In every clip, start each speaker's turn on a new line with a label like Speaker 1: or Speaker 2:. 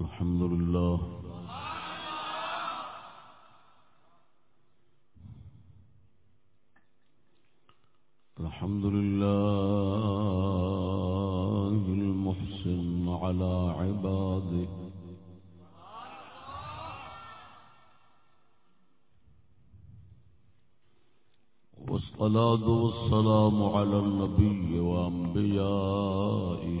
Speaker 1: الحمد لله الحمد لله المحسن على عباده والصلاة والسلام على النبي وأنبيائه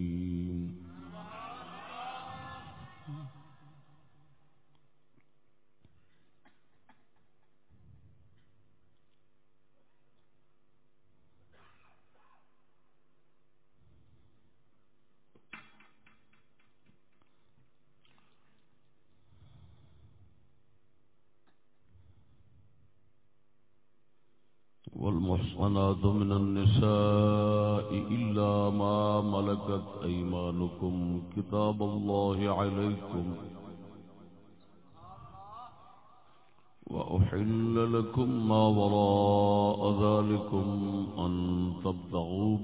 Speaker 1: والمحصنات من النساء إلا ما ملكت أيمانكم كتاب الله عليكم. وأحل لكم ما وراء ذلكم أن تبتغوا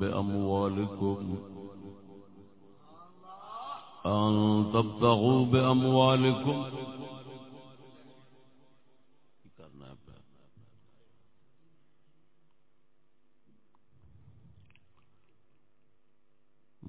Speaker 1: بأموالكم. أن تبتغوا بأموالكم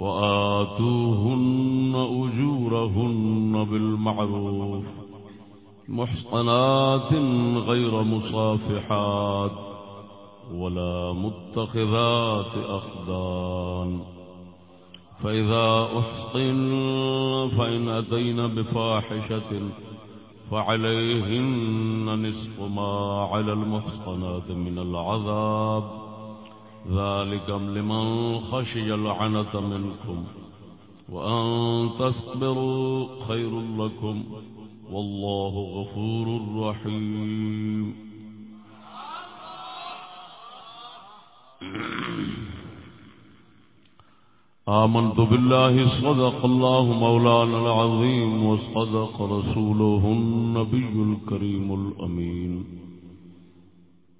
Speaker 1: وآتوهن أجورهن بالمعروف محصنات غير مصافحات ولا متخذات أخدان فإذا أحصن فإن أتين بفاحشة فعليهن نصف ما على المحصنات من العذاب ذلك لمن خشي العنة منكم وأن تصبروا خير لكم والله غفور رحيم. آمنت بالله صدق الله مولانا العظيم وصدق رسوله النبي الكريم الأمين.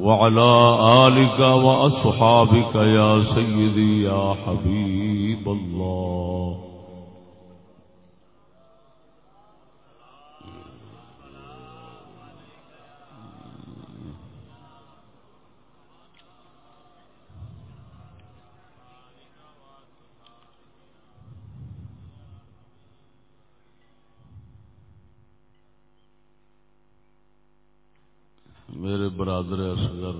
Speaker 1: وعلى آلك وأصحابك يا سيدي يا حبيب الله. میرے برادر اصغر۔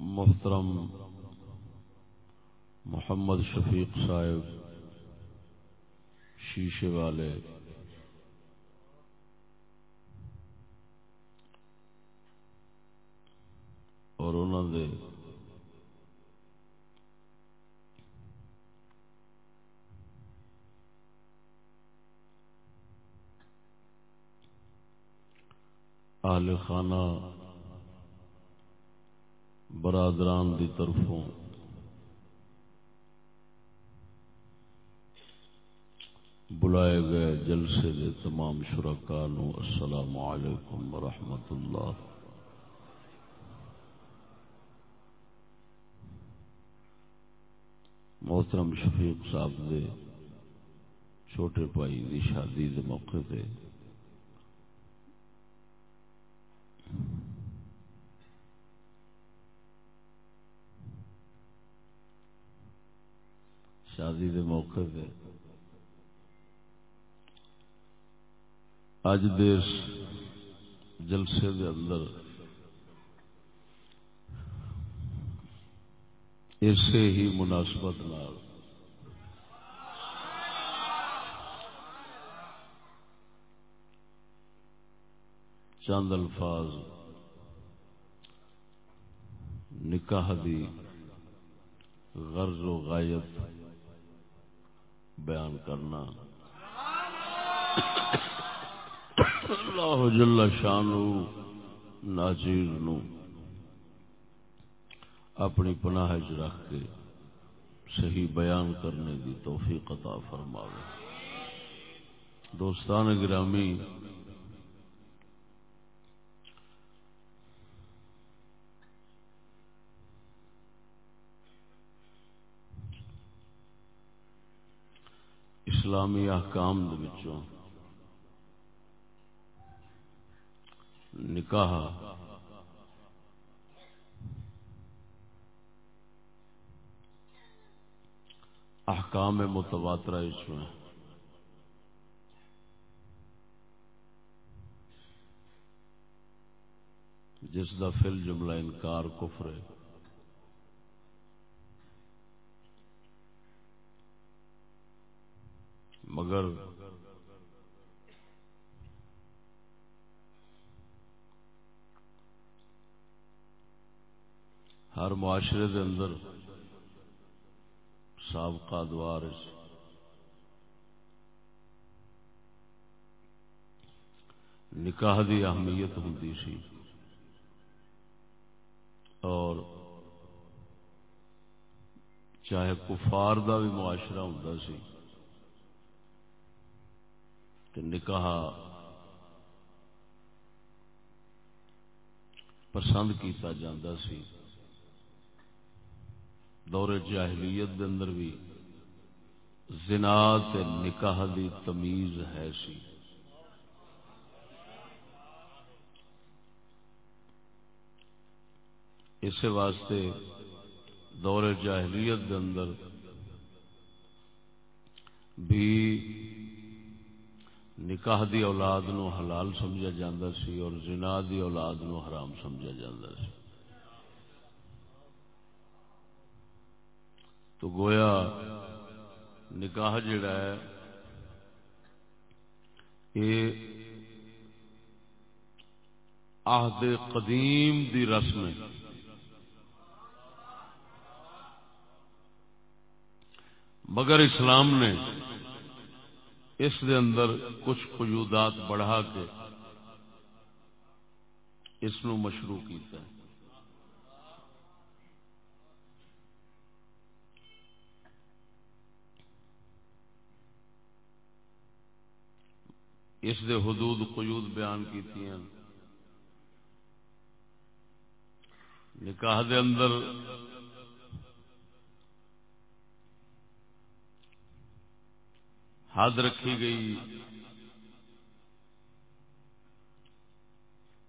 Speaker 1: محترم محمد شفیق صاحب شیشے والے۔ اور انہوں نے اہل خانہ برادران دی طرفوں۔ بلائے گئے جلسے دے تمام شرکا السلام علیکم ورحمۃ اللہ۔ محترم شفیق صاحب دے چھوٹے بھائی دی شادی دے موقع تے شادی دے موقع پہ اج دے جلسے دے اندر اسے ہی مناسبت نال چند الفاظ نکاح دی غرض و غایت بیان کرنا۔ اللہ جل شانو ناچیر نو اپنی پناہ رکھ کے صحیح بیان کرنے کی توفیق عطا فرماوے۔ دوستان گرامی اسلامی احکام وچوں نکاح احکام متواترہ اس میں جس دا فل جملہ انکار کفر ہے۔ مگر ہر معاشرے دے اندر سابقہ دوار نکاح دی اہمیت ہوں سی اور چاہے کفار دا بھی معاشرہ ہوں سی کہ نکاح پسند کیتا جاندہ سی۔ دور جاہلیت دے اندر بھی زنا تے نکاح دی تمیز ہے سی۔ اس واسطے دور جاہلیت دے اندر بھی نکاح دی اولاد نو حلال سمجھا جاندہ سی اور زنا دی اولاد نو حرام سمجھا جاندہ سی۔ تو گویا نکاح جڑا ہے یہ آہد قدیم دی رسم ہے۔ مگر اسلام نے اس دے اندر کچھ قیودات بڑھا کے اس نو مشروع کیتا ہے۔ اس دے حدود قیود بیان کی نکاح دے اندر حد رکھی گئی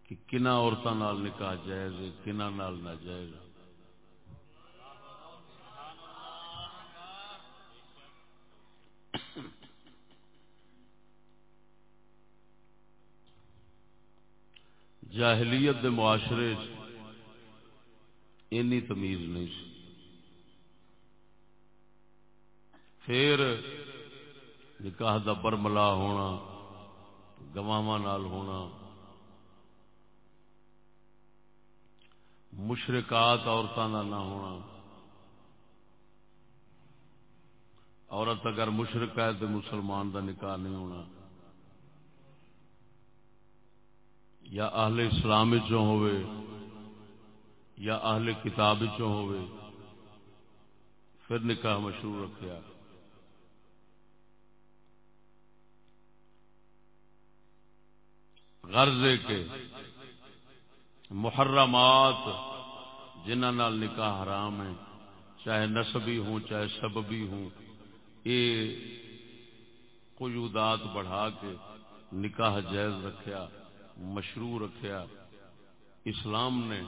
Speaker 1: کہ کنا عورتوں نکاح جائز کنا نال نہ جائز جاہلیت دے معاشرے اینی تمیز نہیں سی۔ پھر نکاح دا برملا ہونا، گواواں نال ہونا۔ مشرقات عورتوں کا نہ ہونا۔ عورت اگر مشرق ہے تو مسلمان کا نکاح نہیں ہونا۔ یا اہل اسلام ہوئے، یا اہل کتاب ہوئے، پھر نکاح مشہور رکھا غرض کے محرمات جنہ نکاح حرام ہے چاہے نسبی ہوں، چاہے سببی ہوں یہ قیودات بڑھا کے نکاح جائز رکھیا، مشروع رکھیا۔ اسلام نے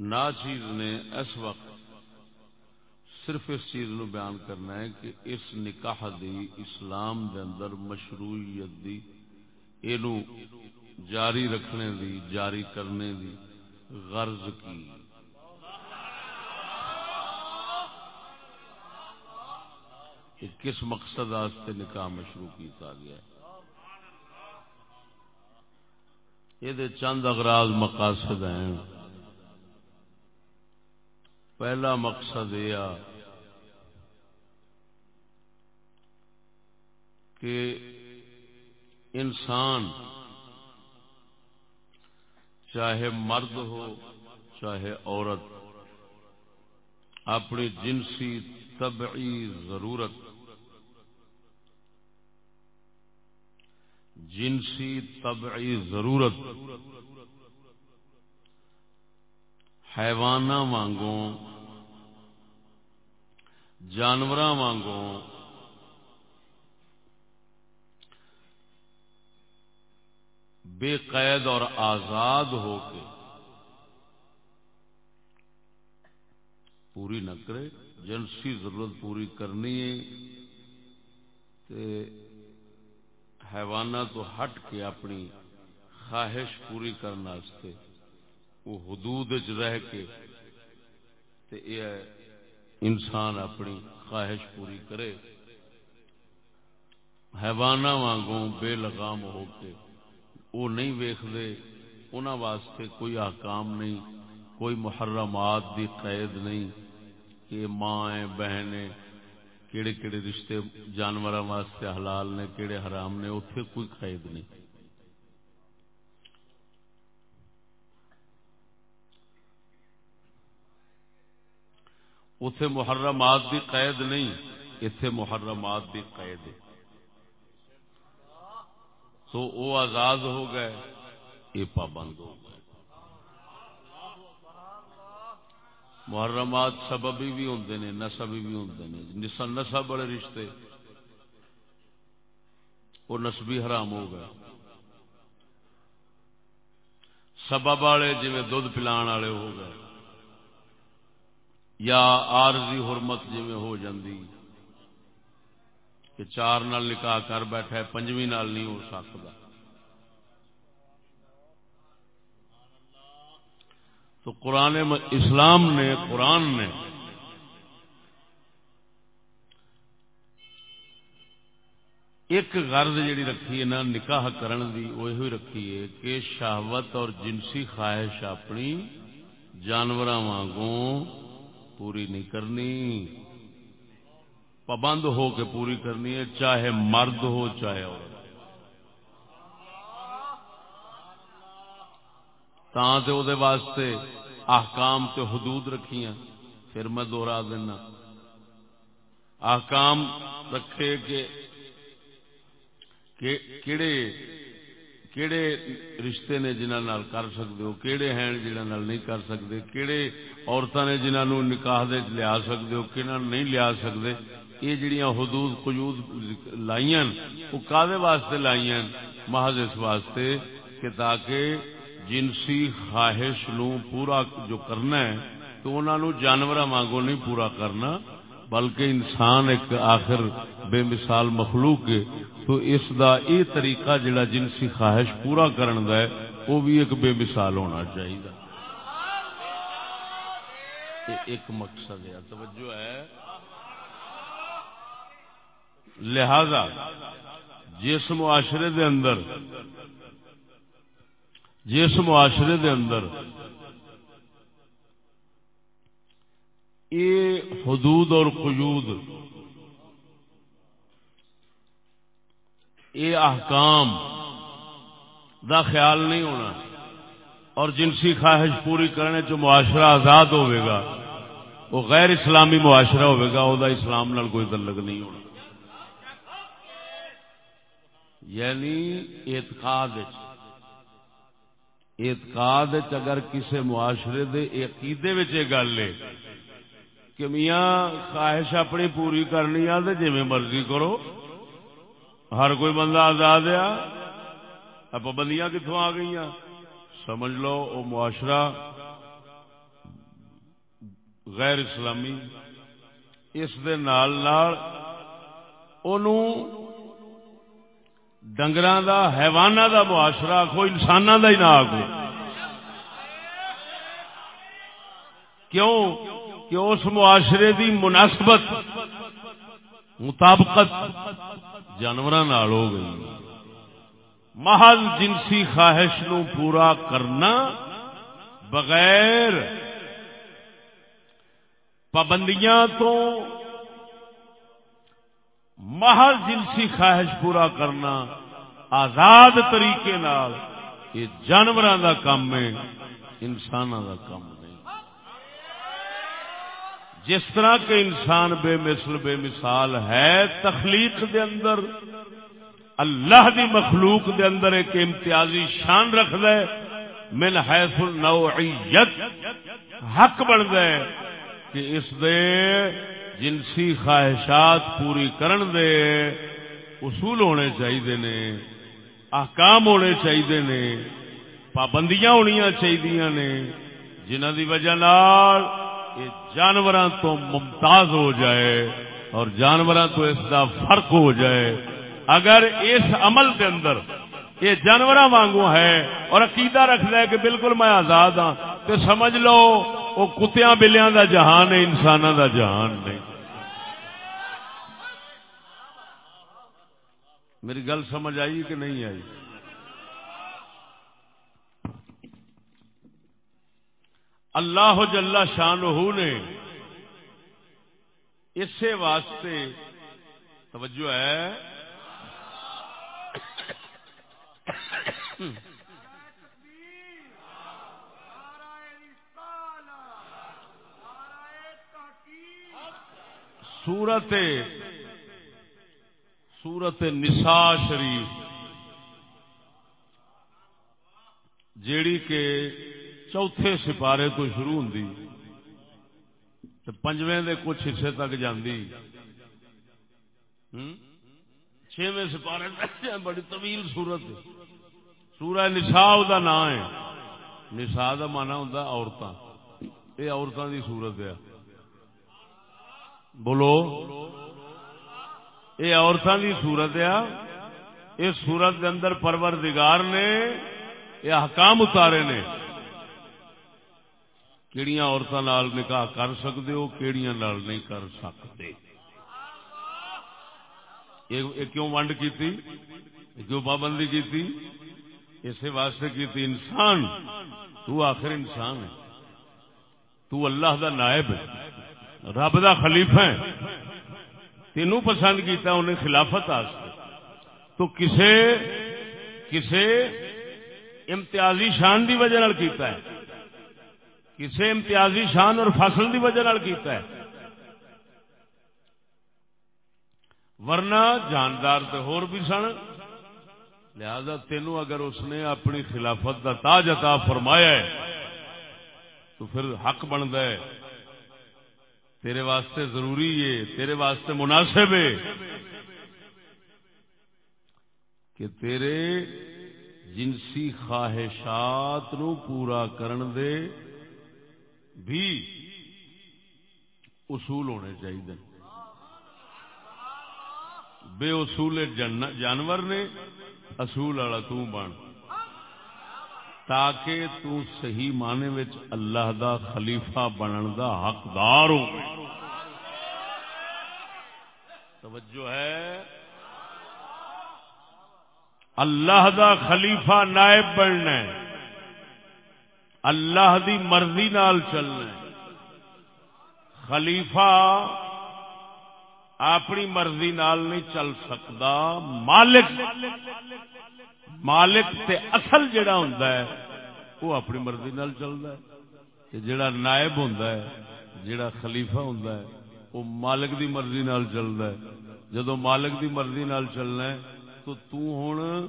Speaker 1: نا چیز نے اس وقت صرف اس چیز نو بیان کرنا ہے کہ اس نکاح دی اسلام دے اندر مشروعیت دی، اینو جاری رکھنے دی، جاری کرنے دی غرض کی؟ کہ کس مقصد آستے نکاح مشروع کیتا گیا؟ یہ چند اغراض مقاصد ہیں۔ پہلا مقصد یہ کہ انسان چاہے مرد ہو، چاہے عورت، اپنی جنسی طبعی ضرورت، جنسی طبعی ضرورت حیوان وانگوں جانور وانگوں بے قید اور آزاد ہو کے پوری نہ کرے جنسی ضرورت پوری کرنی ہے حیوانہ تو ہٹ کے اپنی خواہش پوری کرنے وہ حدود رہ کے تے انسان اپنی خواہش پوری کرے۔ حیوانہ وانگوں بے لگام ہو کے وہ نہیں ویختے انہوں واسطے کوئی آکام نہیں، کوئی محرمات دی قید نہیں کہ ماں، بہن کہڑے کہڑے رشتے جانور واسطے حلال نے کہڑے حرام نے اتے کوئی قید نہیں۔ اتے محرمات دی قید نہیں اتے محرمات دی قید ہے۔ تو وہ آزاد ہو گئے، یہ پابند ہو گئے۔ محرمات سببی بھی ہوں نے، نسبی بھی ہوں نے۔ نسب والے رشتے۔ وہ نسبی حرام ہو گئے۔ سبب والے جی دھد پلا والے ہو گئے، یا آرزی حرمت جی ہو جاندی۔ کہ چار نال نکاح کر بیٹھا ہے، پنجویں نال نہیں ہو سکتا۔ تو قرآن اسلام نے، قرآن نے ایک غرض جیڑی رکھی ہے نا، نکاح کرن دی، وہ رکھی ہے کہ شہوت اور جنسی خواہش اپنی جانور وانگوں پوری نہیں کرنی۔ پابند ہو کے پوری کرنی ہے، چاہے مرد ہو، چاہے عورت۔ دے واسطے احکام تے حدود رکھیاں، پھر میں دوہرا دینا۔ احکام رکھے کہ کیڑے کیڑے رشتے نے جنہ کر سکتے ہو، کیڑے ہیں جنہ نہیں کر سکتے کیڑے عورتوں نے جنہوں نکاح دے لیا سکتے ہو کہ نہیں لیا سکتے یہ جڑیاں حدود قیود لائیاں وہ کدے واسطے لائیاں محض اس واسطے کہ تاکہ جنسی خواہش نو پورا جو کرنا ہے، تو انہوں جانور وانگو نہیں پورا کرنا، بلکہ انسان ایک آخر بے مثال مخلوق ہے، تو اس دا یہ طریقہ جڑا جنسی خواہش پورا کرن دا ہے، وہ بھی ایک بے مثال ہونا چاہیے۔ ایک مقصد ہے، توجہ ہے۔ لہذا جس معاشرے دے اندر جس معاشرے دے اندر یہ حدود اور قیود، یہ احکام دا خیال نہیں ہونا اور جنسی خواہش پوری کرنے جو معاشرہ آزاد ہوئے گا، وہ غیر اسلامی معاشرہ ہوئے گا، وہ اسلام نال کوئی تعلق نہیں ہونا۔ یعنی اعتقاد اعتقاد اگر کسی معاشرے دے عقیدے گل ہے کہ میاں خواہش اپنی پوری کرنی آ جی مرضی کرو۔ ہر کوئی بندہ آزاد آ پابندیاں کتوں آ گئی سمجھ لو وہ معاشرہ غیر اسلامی، اس دے نال نال ڈنگر دا حیوانہ دا معاشرہ آخو انسان دا ہی نہ آخو کیوں کہ اس معاشرے دی مناسبت مطابقت جانور ہو گئی محض جنسی خواہش نو پورا کرنا بغیر پابندیاں تو محل جنسی خواہش پورا کرنا آزاد طریقے نال یہ جانور کا کام ہے انسان کا کام نہیں۔ جس طرح کے انسان بے مثل، بے مثال ہے تخلیق دے اندر، اللہ دی مخلوق دے اندر ایک امتیازی شان رکھ دے من حیث النوعیت، حق بن دے کہ اس دے جنسی خواہشات پوری کرن دے، اصول ہونے چاہیے نے، احکام ہونے چاہیے نے، پابندیاں ہونی چاہیے نے جنہ دی وجہ نال یہ جانوراں تو ممتاز ہو جائے اور جانوراں تو اس دا فرق ہو جائے۔ اگر اس عمل کے اندر یہ جانور وانگو ہے اور عقیدہ رکھتا ہے کہ بالکل میں آزاد ہاں۔ تو سمجھ لو، وہ کتیا بلیاں دا جہان ہے انسان دا جہان نہیں۔ میری گل سمجھ آئی کہ نہیں آئی؟ اللہ جل شان نے اسی واسطے توجہ ہے سورت سورت نسا شریف، جیڑی کے چوتھے سپارے تو شروع ہوں پنجویں دے کچھ حصے تک جاندی۔ چھویں سپارے بڑی طویل سورت سورہ نسا دا نام ہے۔ نسا دا مانا ہوں عورتوں یہ عورتوں کی سورت ہے۔ بولو۔ یہ عورتوں کی سورت آ اس سورت کے اندر پروردگار نے یہ حکام اتارے نے۔ کہڑی عورتوں نکاح کر سکتے ہو کہڑی نہیں کر سکتے کیوں ونڈ کی کیوں پابندی کی اسی واسطے کی انسان، تو آخر انسان ہے۔ تو اللہ دا نائب ہے، رب دا خلیفہ ہے۔ تینوں پسند کیتا، انہیں خلافت آستے۔ تو کسے کسے امتیازی شان دی وجہ کیتا ہے۔ کسے امتیازی شان اور فصل دی وجہ کیتا ہے۔ ورنہ جاندار تو ہور بھی سن۔ لہذا تینوں اگر اس نے اپنی خلافت کا تاج عطا فرمایا ہے، تو پھر حق بنتا ہے۔ تیرے واسطے ضروری ہے، تیرے واسطے مناسب ہے کہ تیرے جنسی خواہشات نو پورا کرن دے بھی اصول ہونے چاہیے بے اصول جانور نے، اصول والا بن۔ تاکہ تو صحیح معنی وچ اللہ دا خلیفہ بنن دا حقدار ہو۔ توجہ ہے۔ اللہ دا خلیفہ نائب بننا ہے۔ اللہ دی مرضی نال چلنا خلیفہ اپنی مرضی نال نہیں چل سکتا۔ مالک مالک تے اصل جڑا ہوں وہ اپنی مرضی نال چلتا ہے۔ جڑا نائب ہوں جڑا خلیفہ ہوں وہ مالک دی مرضی نال چلتا ہے۔ جدو مالک دی مرضی نال چلنا ہے، تو ہوں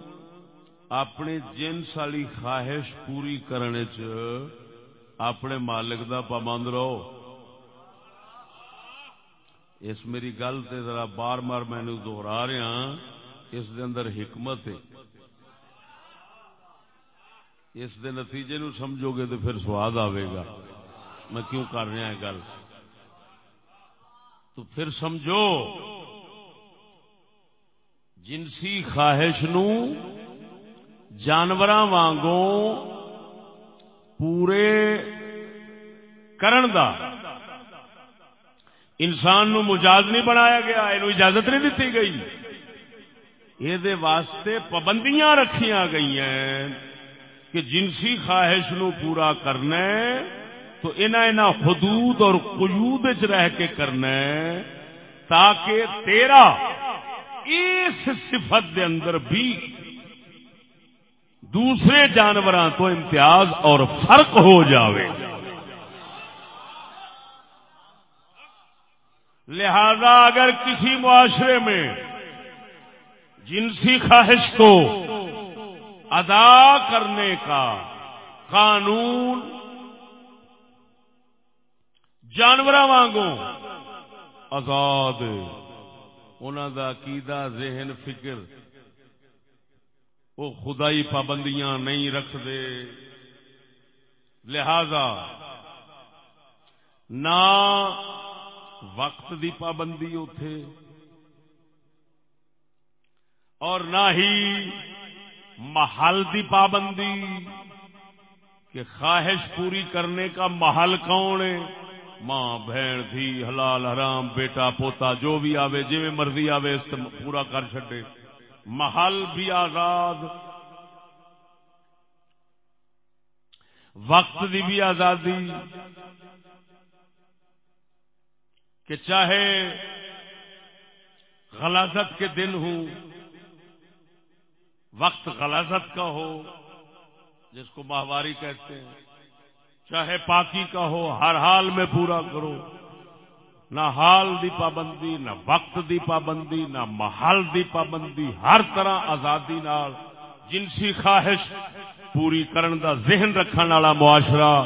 Speaker 1: اپنے جنس والی خواہش پوری کرنے چ اپنے مالک دا پابند رہو۔ اس میری گل تے ذرا بار بار میں دوہرا رہا ہاں، اس دے اندر حکمت ہے۔ اس دے نتیجے نو سمجھو گے تو پھر سواد آئے گا۔ میں کیوں کر رہا ہے گل؟ تو پھر سمجھو، جنسی خواہش نو جانور وانگوں پورے کرن دا۔ انسان نو مجاز نہیں بنایا گیا یہ اجازت نہیں دیتی گئی۔ یہ واسطے پابندیاں رکھیاں گئی ہیں کہ جنسی خواہش نو پورا کرنا تو ان حدود اور قیود رہ کے کرنا تاکہ تیرا اس صفت دے اندر بھی دوسرے جانوروں تو امتیاز اور فرق ہو جاوے۔ لہذا اگر کسی معاشرے میں جنسی خواہش کو ادا کرنے کا قانون جانور وانگوں آزاد انہوں کا عقیدہ، ذہن، فکر، وہ خدائی پابندیاں نہیں رکھتے۔ لہذا نہ وقت دی پابندی اتے اور نہ ہی محل دی پابندی کہ خواہش پوری کرنے کا محل کون ہے۔ ماں، بہن تھی حلال، حرام، بیٹا، پوتا، جو بھی آوے جی مرضی آوے، اس پورا کر چڈے محل بھی آزاد۔ وقت دی بھی آزادی۔ کہ چاہے غلاظت کے دن ہوں وقت غلاظت کا ہو، جس کو ماہواری کہتے ہیں، چاہے پاکی کا ہو، ہر حال میں پورا کرو۔ نہ حال دی پابندی، نہ وقت دی پابندی، نہ محل دی پابندی، ہر طرح آزادی نال جنسی خواہش پوری کرن دا ذہن رکھنے والا معاشرہ،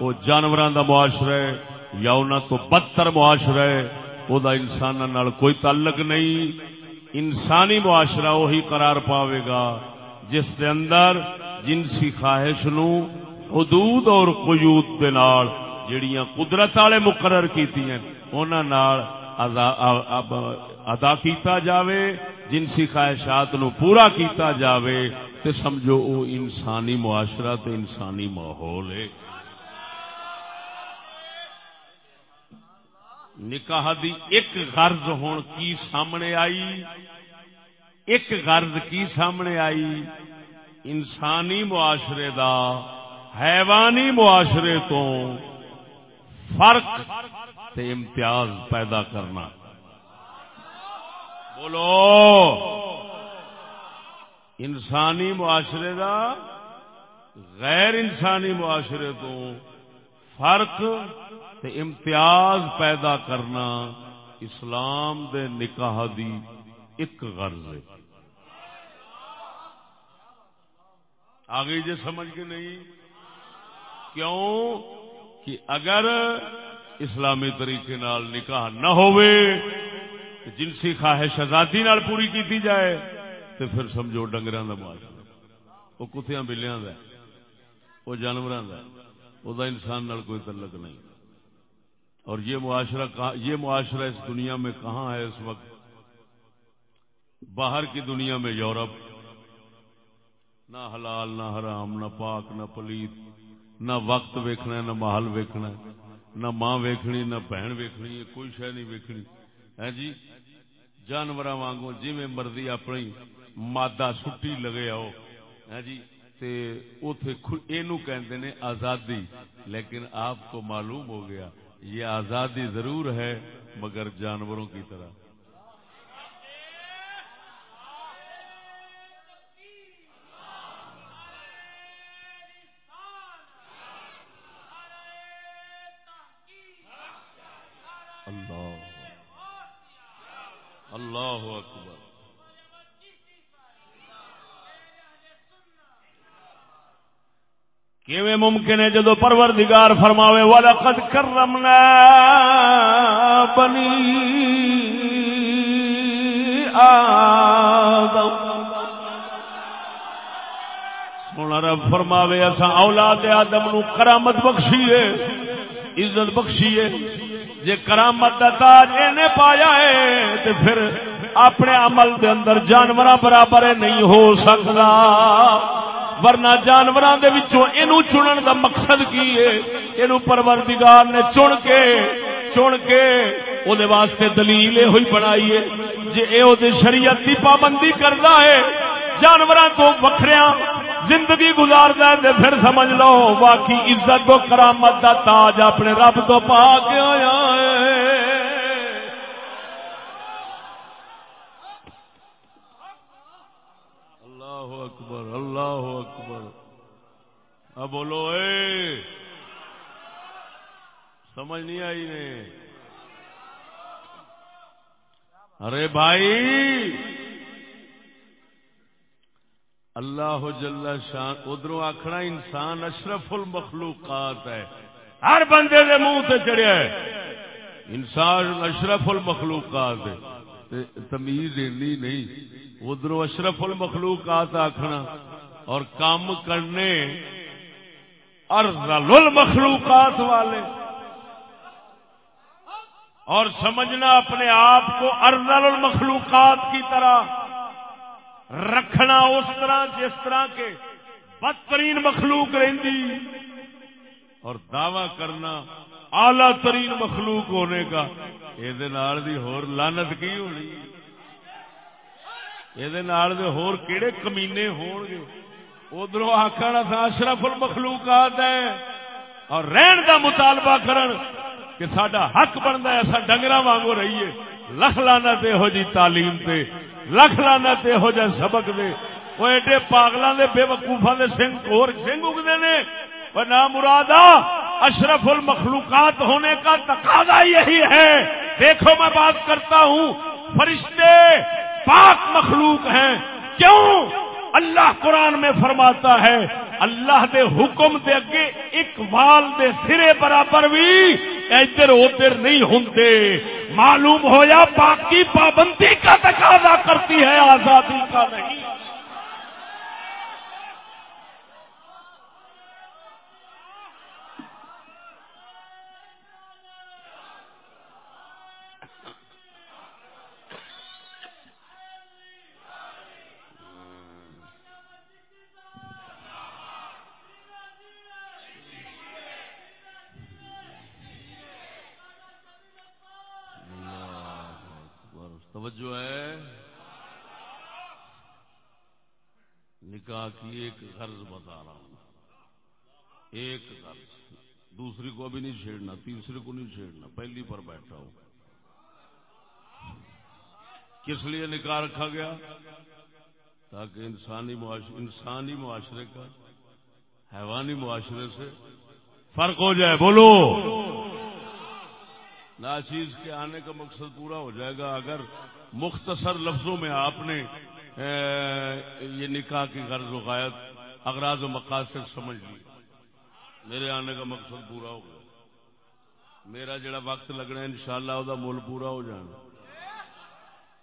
Speaker 1: وہ جانوروں دا معاشرہ ہے۔ یا انہوں تو بدتر معاشرہ ہے وہ انسان کوئی تعلق نہیں۔ انسانی معاشرہ وہی قرار پاوے گا، جس کے اندر جنسی خواہش نو حدود اور قیود دے نال جڑیاں قدرت والے مقرر کیتی ہیں ادا کیتا جاوے، جنسی خواہشات نو پورا کیتا جاوے، تے سمجھو او انسانی معاشرہ تے انسانی ماحول ہے۔ نکاح دی ایک غرض ہون کی سامنے آئی؟ ایک غرض کی سامنے آئی؟ انسانی معاشرے دا، حیوانی معاشرے تو فرق تے امتیاز پیدا کرنا۔ بولو۔ انسانی معاشرے دا، غیر انسانی معاشرے تو فرق تے امتیاز پیدا کرنا اسلام دے نکاح دی ایک غرض ہے۔ آگے جی سمجھ کے نہیں؟ کیوں؟ کہ اگر اسلامی طریقے نال نکاح نہ ہوئے، جنسی خواہش آزادی نال پوری کیتی جائے تو پھر سمجھو ڈنگر کا معاشرہ وہ کتیا بلیاں وہ جانوروں کا وہ انسان نال کوئی تعلق نہیں۔ اور یہ معاشرہ یہ معاشرہ اس دنیا میں کہاں ہے اس وقت؟ باہر کی دنیا میں یورپ۔ نہ حلال، نہ حرام، نہ پاک، نہ پلیت۔ نہ وقت ویکھنا نہ محل ویکھنا نہ ماں ویکھنی، نہ بہن ویکھنی کوئی شہ نہیں ویکھنی۔ ہے جی؟ جانور وانگوں جی میں مرضی اپنی مادہ سٹی لگے آؤ۔ ہے جی؟ کہتے ہیں آزادی، لیکن آپ کو معلوم ہو گیا، یہ آزادی ضرور ہے مگر جانوروں کی طرح۔ اللہ۔ اللہ اکبر۔ کیویں ممکن ہے جدو پروردگار فرماوے، وَلَقَدْ كَرَّمْنَا بَنِي آدم. سونا رب فرماوے اسا اولاد آدم نو کرامت بخشیے عزت بخشیے جے کرامت دا تاج اینے پایا ہے، تے پھر اپنے عمل دے اندر جانوراں برابر نہیں ہو سکدا۔ ورنہ جانوراں دے وچوں اینو چنن دا مقصد کی ہے؟ اینو پروردگار نے چن کے چن کے او دے واسطے دلیل ہوئی بنائی ہے جے اے او دے شریعت دی پابندی کردا ہے۔ جانوراں تو وکھریاں زندگی گزارتا ہے تے پھر سمجھ لو باقی عزت و کرامت دا تاج اپنے رب تو پا کے آیا ہے اللہ اکبر اللہ اکبر اب بولو، اے۔ سمجھ نہیں آئی نے۔ ارے بھائی، اللہ جل شان ادھر آخنا انسان اشرف المخلوقات ہے۔ ہر بندے دے منہ سے چڑھیا ہے۔ انسان اشرف المخلوقات ہے۔ تمیز اینی نہیں۔ ادھر اشرف المخلوقات آخنا اور کام کرنے ارزل المخلوقات والے۔ اور سمجھنا اپنے آپ کو ارزل المخلوقات کی طرح۔ رکھنا اس طرح جس طرح کے بدترین مخلوق رہی اور دعوی کرنا اعلی ترین مخلوق ہونے کا۔ یہ ہور لانت کی ہونی؟ یہ ہور کیڑے کمینے ہون گے ادھر آخر اشرف المخلوقات ہے اور رہن کا مطالبہ کرن کہ سڈا حق بنتا ہے ایسا ڈنگر وانگو رہیے۔ لکھ لانا یہو جی تعلیم تے، لکھ لانا یہو جہ سبق دے۔ وہ ایڈے پاگلوں کے بے وقوفا کے سنگ، اور سنگ اگتے ہیں وہ نہ مرادا اشرف المخلوقات ہونے کا تقاضا یہی ہے۔ دیکھو میں بات کرتا ہوں، فرشتے پاک مخلوق ہیں۔ کیوں؟ اللہ قرآن میں فرماتا ہے، اللہ دے حکم دے اگے ایک وال دے سرے برابر بھی ادھر ادھر نہیں ہوں معلوم ہویا پاک باقی پابندی کا تقاضا کرتی ہے، آزادی کا نہیں۔ توجہ ہے۔ نکاح کی ایک غرض بتا رہا ہوں۔ ایک غرض۔ دوسری کو بھی نہیں چھیڑنا، تیسری کو نہیں چھیڑنا، پہلی پر بیٹھا ہوں۔ کس لیے نکاح رکھا گیا؟ تاکہ انسانی معاشرے انسانی معاشرے کا، حیوانی معاشرے سے فرق ہو جائے۔ بولو۔ ناچیز کے آنے کا مقصد پورا ہو جائے گا۔ اگر مختصر لفظوں میں آپ نے یہ نکاح کی غرض و غائب اغراض و مقاصد سمجھ لی۔ میرے آنے کا مقصد پورا ہو گیا۔ میرا جڑا وقت لگنا ان شاء اللہ مل پورا ہو جانا۔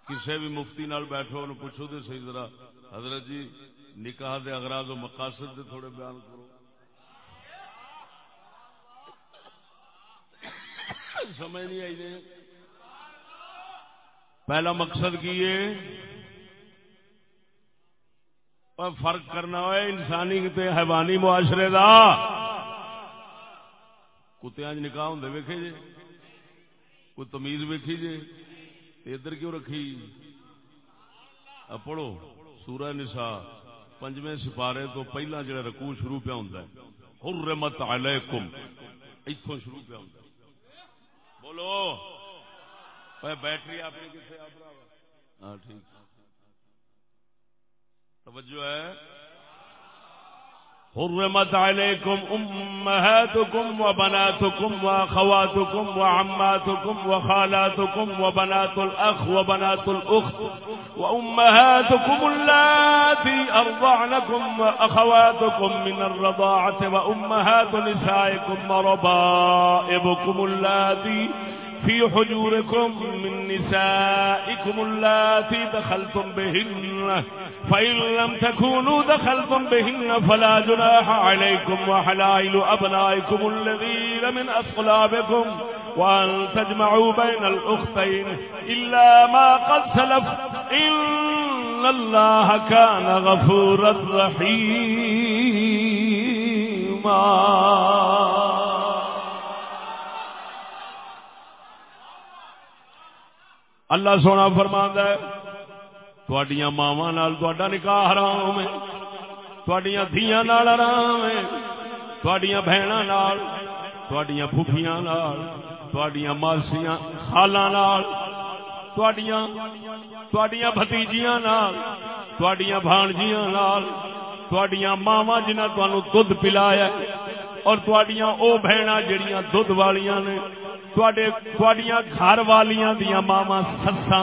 Speaker 1: کسی بھی مفتی نال بیٹھو ان پوچھو تو صحیح ذرا، حضرت جی نکاح دے اغراض و مقاصد دے تھوڑے بیان کرو۔ سمجھ نہیں آئی نے پہلا مقصد کی ہے؟ فرق کرنا ہوا انسانی حیوانی معاشرے کا کتیا نکاح ہوں ویکھے جی کوئی تمیز ویکھی جی ادھر کیوں رکھی؟ پڑھو۔ سورہ نسا پنجویں سپارے تو پہلا جڑا رکوع شروع پہ ہوندا ہے۔ حرمت علیکم، ایتھوں شروع پہ ہوندا ہے۔ بولو۔ بیٹری اپنی کتنے آپ ہاں ٹھیک توجہ ہے حرمت عليكم أمهاتكم وبناتكم وأخواتكم وعماتكم وخالاتكم وبنات الأخ وبنات الأخت وأمهاتكم اللاتي أرضعنكم وأخواتكم من الرضاعة وأمهات نسائكم وربائبكم اللاتي في حجوركم من نسائكم اللاتي دخلتم بهن. فإن لم تكونوا دخلتم بهن فلا جناح عليكم وحلائل أبنائكم الذين من أصلابكم وأن تجمعوا بين الأختين إلا ما قد سلف. إن الله كان غفورا رحيما. اللہ سونا فرما ہے ماوا تا نکاح حرام ہے تھوڑیاں دھیاں نال حرام ہے تھوڑیاں بہنوں تھوڑیاں پھوپھیاں تھوڑیاں ماسیاں خالاں بھتیجیاں تھوڑیاں بھانجیاں تھوڑیاں ماوا جنہاں تانوں دودھ پلایا اور تھوڑیاں او بہناں جڑیاں دودھ والیاں نے گھر والیاں دیا ماوا سسا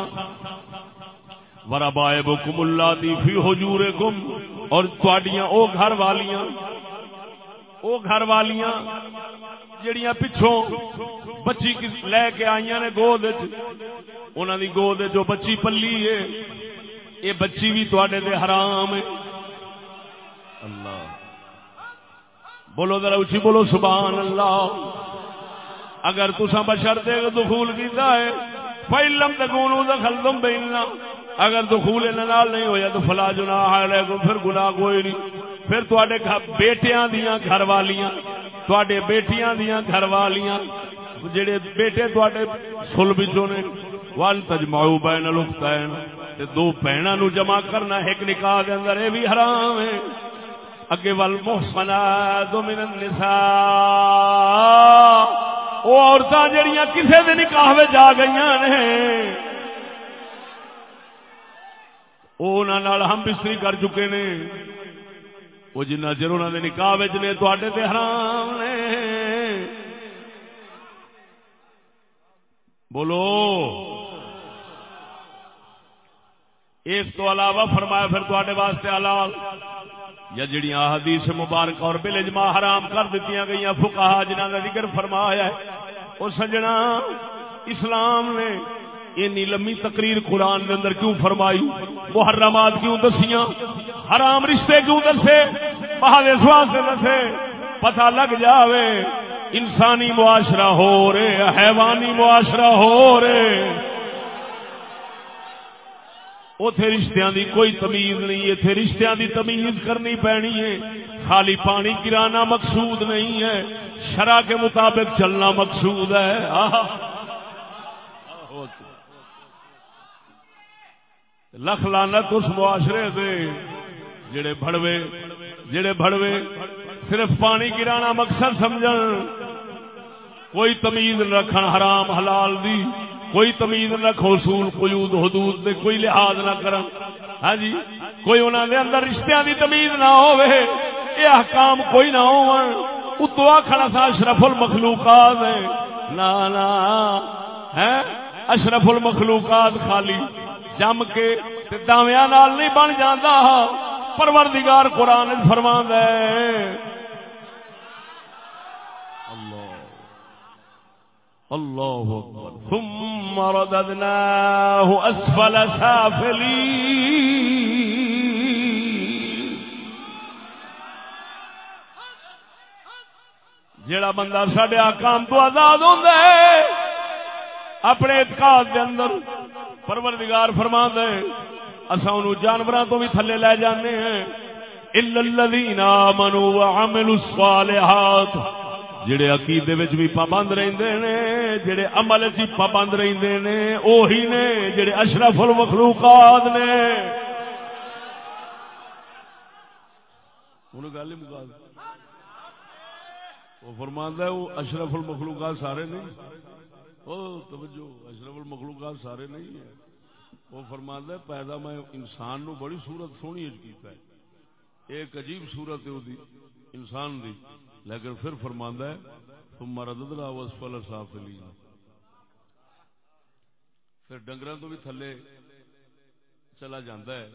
Speaker 1: ورا بائے بکم اللہ دی فی حجور گم اور او گھر والیاں او گھر والیاں جڑیاں پچھوں بچی لے کے آئی نے گود انہوں دی گود جو بچی پلی ہے یہ بچی بھی تے دے حرام ہے۔ اللہ۔ بولو ذرا اچھی بولو، سبحان اللہ۔ اگر تسا بشر دے دخول کیتا ہے پہلم تکونو دخل تم بیننا اگر دخول نال نہیں ہویا تو فلا جناح علیکم پھر گناہ کوئی نہیں۔ پھر تواڈے بیٹیاں دیاں گھر والیاں تواڈے بیٹیاں دیاں گھر والیاں جڑے بیٹے تواڈے سل وچوں نے وال تجمعوا بین الاختین تے دو بہناں نو جمع کرنا ایک نکاح دے اندر، اے بھی حرام ہے۔ اگے ول محسنات من النساء وہ عورتیں جہیا کسی دن نکاح وچ جا گئی نے وہ ہم بستری کر چکے نے۔ وہ جنہ چر انہوں نے نکاح نے تے حرام نے۔ بولو۔ اس تو علاوہ فرمایا پھر تے واسطے حلال۔ یا جڑیاں حدیث مبارک اور بل اجماع حرام کر دیتی گئی فکا جنہ کا ذکر فرمایا ہے وہ سجنا، اسلام نے اینی لمبی تقریر قرآن کے اندر کیوں فرمائی؟ محرمات کیوں دسیاں؟ حرام رشتے کیوں دسے؟ بہادر واسطے دسے؟ پتہ لگ جاوے، انسانی معاشرہ ہو رہے، حیوانی معاشرہ ہو رہے۔ اتے رشتہ دی کوئی تمیز نہیں اتے رشتہ دی تمیز کرنی پینی ہے۔ خالی پانی گرانا مقصود نہیں ہے۔ شرع کے مطابق چلنا مقصود ہے۔ لکھ لانا اس معاشرے دے جڑے بڑوے جڑے بڑوے صرف پانی گرانا مقصد سمجھ کوئی تمیز رکھن حرام حلال دی۔ کوئی تمیز نہ اصول قیود، حدود دے کوئی لحاظ نہ کرن۔ ہاں جی کوئی انہوں دے اندر رشتہ دی تمیز نہ ہوے یہ احکام کوئی نہ ہو اتو کھڑا تھا اشرف المخلوقات نا نا ہے اشرف المخلوقات خالی۔ جم کے داویا نال نہیں بن جاتا پروردگار قرآن فرما دے الله أكبر ثم رددناه أسفل سافلين جڑا بندہ سڈے کام تو آزاد ہوتا ہے، اپنے اعتقاد دے اندر پروردگار فرما دے اصا ان جانوروں تو بھی تھلے لے جانے ہیں۔ الا الذين آمنوا وعملوا الصالحات جڑے عقیدے وچ بھی پابند رہندے نے، جڑے عمل چ پابند رہندے نے، اوہی نے جڑے اشرف المخلوقات نے۔ انہیں گل ہی مکا وہ فرماندہ ہے، وہ اشرف المخلوقات سارے نہیں۔ او توجہ، اشرف المخلوقات سارے نہیں ہیں۔ وہ فرماندہ ہے، پیدا میں انسان نو بڑی صورت سونی کیتا ہے۔ ایک عجیب صورت ہے انسان دی۔ لیکن پھر فرماندہ ہے، ثم رددنا واسفل سافلین۔ پھر ڈنگر تو بھی تھلے چلا جاندہ ہے،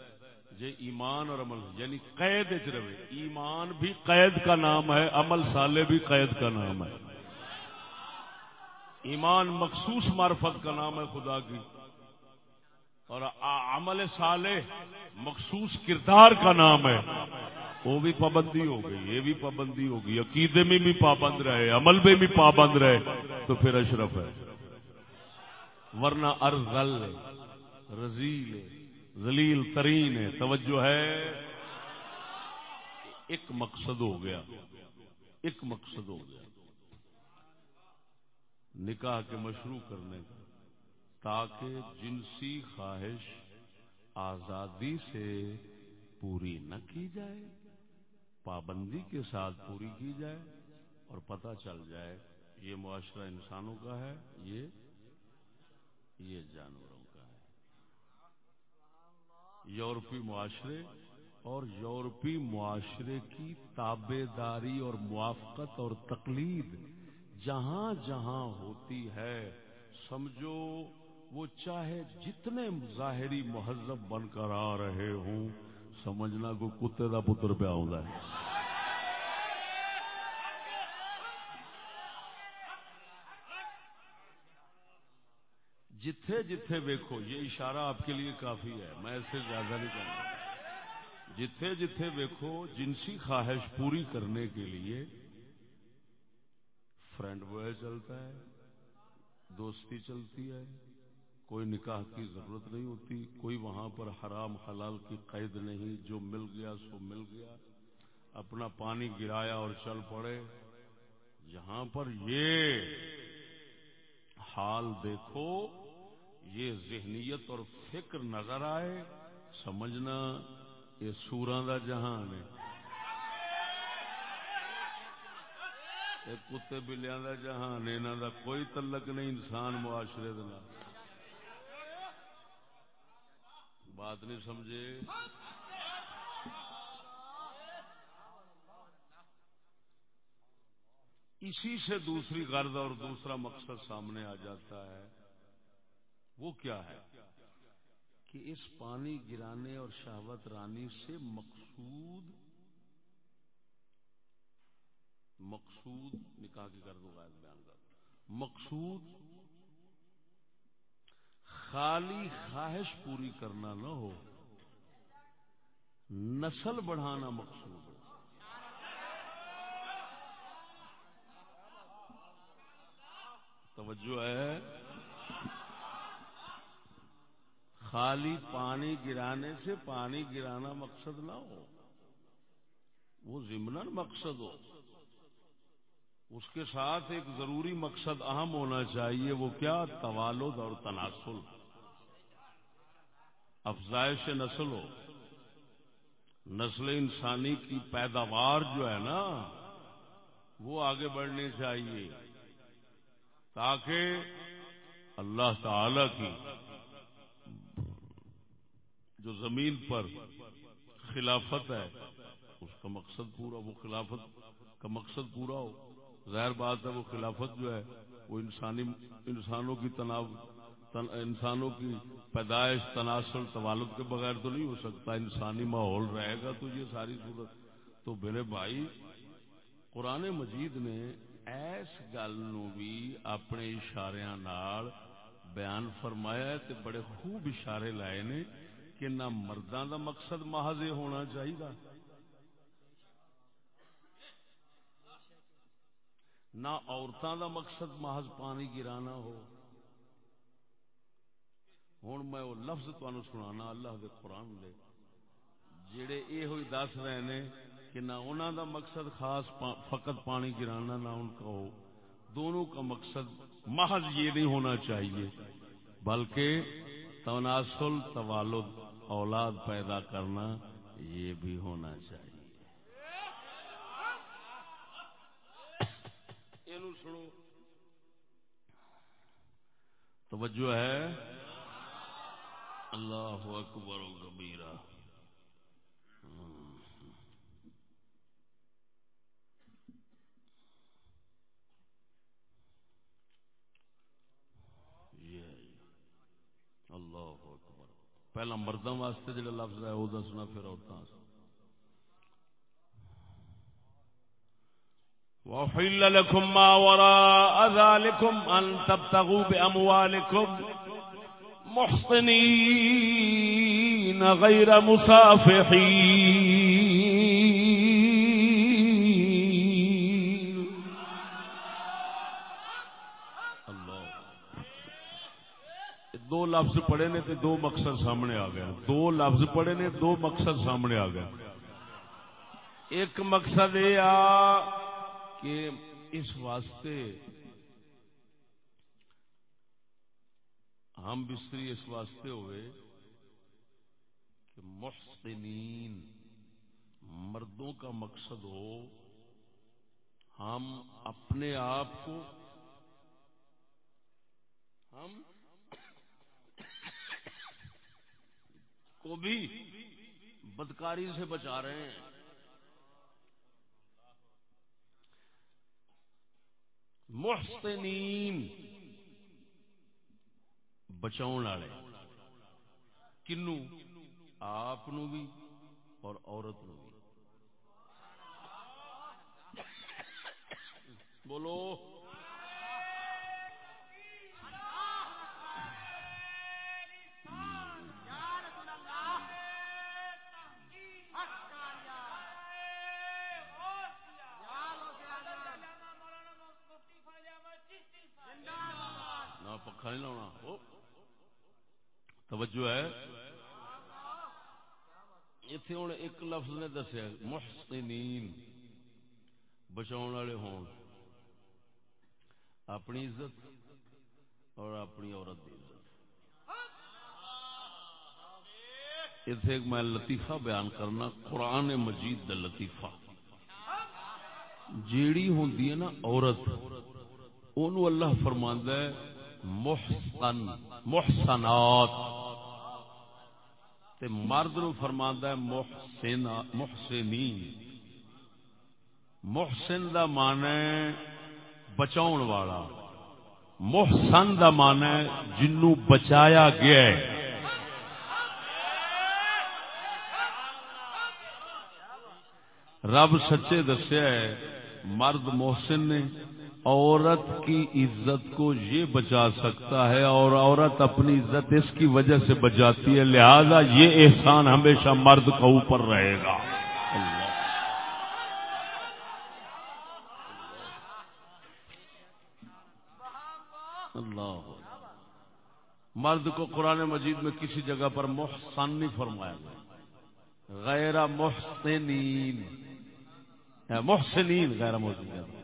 Speaker 1: جے ایمان اور عمل یعنی قید رہے۔ ایمان بھی قید کا نام ہے، عمل سالے بھی قید کا نام ہے۔ ایمان مخصوص معرفت کا نام ہے خدا کی۔ اور عمل صالح مخصوص کردار کا نام ہے۔ وہ بھی پابندی ہو گئی، یہ بھی پابندی ہو گئی، عقیدے میں بھی پابند رہے، عمل میں بھی پابند رہے، تو پھر اشرف ہے۔ ورنہ ارزل رزیل زلیل ترین ہے، توجہ ہے۔ ایک مقصد ہو گیا، ایک مقصد ہو گیا۔ نکاح کے مشروع کرنے کا، تاکہ جنسی خواہش آزادی سے پوری نہ کی جائے۔ پابندی کے ساتھ پوری کی جائے اور پتہ چل جائے یہ معاشرہ انسانوں کا ہے، یہ یہ جانوروں کا ہے۔ یورپی معاشرے اور یورپی معاشرے کی تابے داری اور موافقت اور تقلید جہاں جہاں ہوتی ہے، سمجھو، وہ چاہے جتنے ظاہری مہذب بن کر آ رہے ہوں سمجھنا کوئی کتے کا پتر پیا ہے۔ جتھے جتھے ویکھو، یہ اشارہ آپ کے لیے کافی ہے، میں اس سے زیادہ نہیں کہوں جتھے جتھے ویکھو، جنسی خواہش پوری کرنے کے لیے فرینڈ بوائے چلتا ہے، دوستی چلتی ہے۔ کوئی نکاح کی ضرورت نہیں ہوتی، کوئی وہاں پر حرام حلال کی قید نہیں، جو مل گیا سو مل گیا۔ اپنا پانی گرایا اور چل پڑے۔ جہاں پر یہ حال دیکھو، یہ ذہنیت اور فکر نظر آئے۔ سمجھنا، یہ سورا کا جہان ہے۔ کتے بلیاں کا جہان یہاں کا کوئی تلک نہیں انسان معاشرے دلا بات نہیں سمجھے۔ اسی سے دوسری غرض اور دوسرا مقصد سامنے آ جاتا ہے۔ وہ کیا ہے؟ کہ اس پانی گرانے اور شہوت رانی سے مقصود مقصود نکاح کی گرد بیان کر۔ مقصود خالی خواہش پوری کرنا نہ ہو، نسل بڑھانا مقصود ہو۔ توجہ ہے؟ خالی پانی گرانے سے پانی گرانا مقصد نہ ہو، وہ ضمن مقصد ہو۔ اس کے ساتھ ایک ضروری مقصد اہم ہونا چاہیے، وہ کیا؟ توالد اور تناسل۔ افزائش نسل ہو۔ نسل انسانی کی پیداوار جو ہے نا، وہ آگے بڑھنی چاہیے۔ تاکہ اللہ تعالی کی جو زمین پر خلافت ہے، اس کا مقصد پورا، وہ خلافت کا مقصد پورا ہو۔ ظاہر بات ہے، وہ خلافت جو ہے، وہ انسانی، انسانوں کی تناؤ انسانوں کی پیدائش، تناسل، توالد کے بغیر تو نہیں ہو سکتا۔ انسانی ماحول رہے گا تو یہ ساری صورت۔ تو میرے بھائی، قرآن مجید نے ایس گل بھی اپنے اشارے بیان فرمایا تے بڑے خوب اشارے لائے نے کہ نہ مردوں دا مقصد محض ہونا چاہیے نہ عورتوں دا مقصد محض پانی گرانا ہو۔ ہوں میں وہ لفظ تمہیں سنا اللہ دے قرآن دے۔ جڑے یہ ہوئی دس رہے ہیں کہ نہ انہوں دا مقصد خاص پا فقط پانی گرانا، نہ ان کا ہو دونوں کا مقصد محض یہ نہیں ہونا چاہیے، بلکہ تناسل، توالد، اولاد پیدا کرنا یہ بھی ہونا چاہیے۔ سنو۔ توجہ ہے۔ اللہ اکبر و کبیرہ۔ اللہ اکبر۔ پہلا مردوں واسطے جڑا لفظ ہے، وہ دسنا پھر عورتوں وحل لكم ما وراء ذلكم أن تبتغوا بأموالكم محصنين غير مسافحين. اللہ. دو لفظ پڑھے نے تو دو مقصد سامنے آ گیا دو لفظ پڑھے نے دو مقصد سامنے آ گیا ایک مقصد یہ آ کہ اس واسطے ہم بستری اس واسطے ہوئے کہ محسنین، مردوں کا مقصد ہو ہم اپنے آپ کو، ہم کو بھی بدکاری سے بچا رہے ہیں۔ محسنین بچاؤ والے۔ کنو آپ بھی اور عورت نو بھی۔ بولو۔ نہ پکا نہیں لاؤنا۔ توجہ ہے۔ اتے ہوں ایک لفظ نے دسیا، محسنین بچاؤ والے ہون۔ اپنی عزت اور اپنی عورت کی عزت۔ اتے میں لطیفہ بیان کرنا، قرآن مجید دا لطیفہ۔ جیڑی ہوں نا عورت انہوں اللہ فرماندہ ہے، محسن، محسنات۔ تے مرد نو فرماندہ ہے محسن، محسنین۔ محسن دا مان ہے بچاؤن والا۔ محسن دا مان ہے جنو بچایا گیا ہے۔ رب سچے دسیا ہے، مرد محسن نے عورت کی عزت کو یہ بچا سکتا ہے اور عورت اپنی عزت اس کی وجہ سے بچاتی ہے، لہذا یہ احسان ہمیشہ مرد کا اوپر رہے گا۔ اللہ۔ مرد کو قرآن مجید میں کسی جگہ پر محسن نہیں فرمایا گیا۔ غیر محسنین۔ محسنین، غیر محسنین۔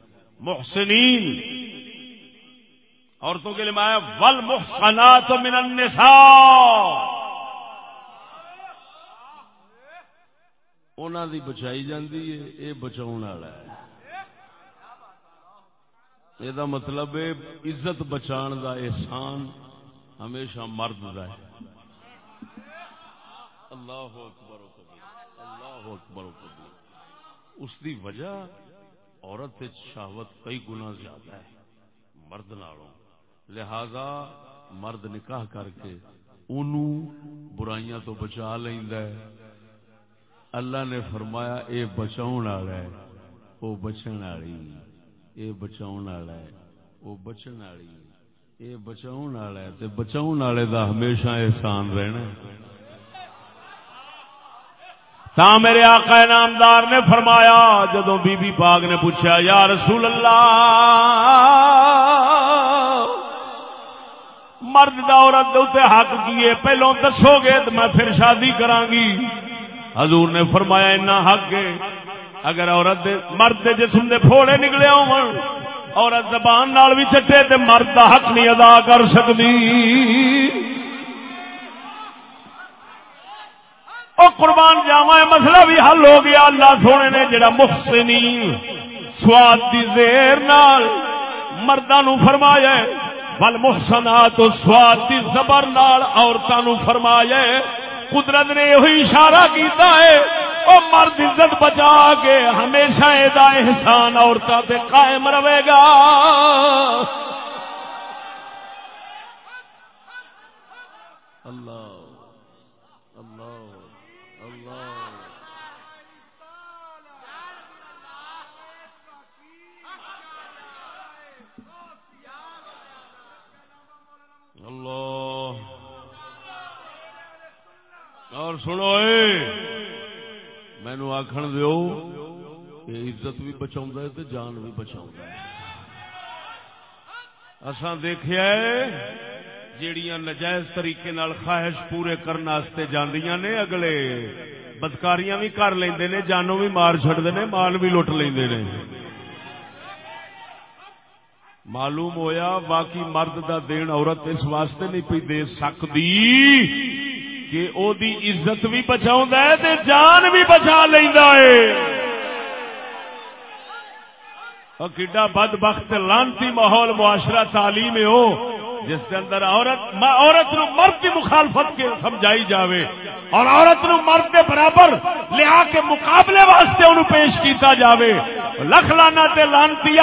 Speaker 1: محسنین۔ عورتوں کے لیے مایا ول محسنات من النساء۔ انہوں دی بچائی جاندی ہے یہ بچاؤ والا ہے۔ یہ مطلب ہے، عزت بچان دا احسان ہمیشہ مرد دا ہے۔ اللہ اکبر اللہ اکبر اس دی وجہ عورت شہوت کئی گنا زیادہ ہے۔ مرد نالوں۔ لہذا مرد نکاح کر کے انہوں برائیاں تو بچا لینا ہے۔ اللہ نے فرمایا، اے بچاؤ والا ہے وہ بچن والی، اے بچاؤ والا ہے وہ بچن والی، اے بچاؤ والا ہے۔ تے بچاؤ والے دا ہمیشہ احسان رہنا تا میرے آقا نامدار نے فرمایا جدو بی بی پاک نے پوچھا، یا رسول اللہ، مرد دا عورت دے حق کیے پہلو دسو گے تو میں پھر شادی کرانگی حضور نے فرمایا اتنا حق ہے۔ اگر عورت دے مرد دے جسم دے پھوڑے نکلے ہو عورت زبان نال بھی چٹے، تے مرد دا حق نہیں ادا کر سکتی او قربان جاوا مسئلہ بھی حل ہو گیا۔ اللہ سونے نے جڑا محسنین سواد دی زیر نال مردوں فرمایا بل محسنات سواد کی زبر نال عورتوں فرمایا قدرت نے یہ اشارہ کیتا ہے وہ مرد عزت بچا کے ہمیشہ یہ احسان عورتوں سے قائم رہے گا اللہ اللہ اللہ اللہ۔ اور سنو مینو آخر دو یہ عزت بھی بچاؤ جان بھی بچاؤ اسان دیکھا جیڑیاں نجائز طریقے نال خواہش پورے کرنے جاندیاں نے، اگلے بدکاریاں بھی کر لیندے نے، جانوں بھی مار چڑتے ہیں مال بھی لٹ لیندے نے۔ معلوم ہویا باقی مرد دا دین عورت اس واسطے نہیں پی دے سکتی کہ او دی عزت بھی بچاؤں تے جان بھی بچا لینا ہے۔ کڈا بد بخت لانتی ماحول معاشرہ تعلیم ہو جس کے اندر عورت عورت نو مرد کی مخالفت کے سمجھائی جاوے اور عورت نو مرد کے برابر لیا کے مقابلے واسطے انہوں پیش کیتا جاوے۔ لکھ لانا تے لانتی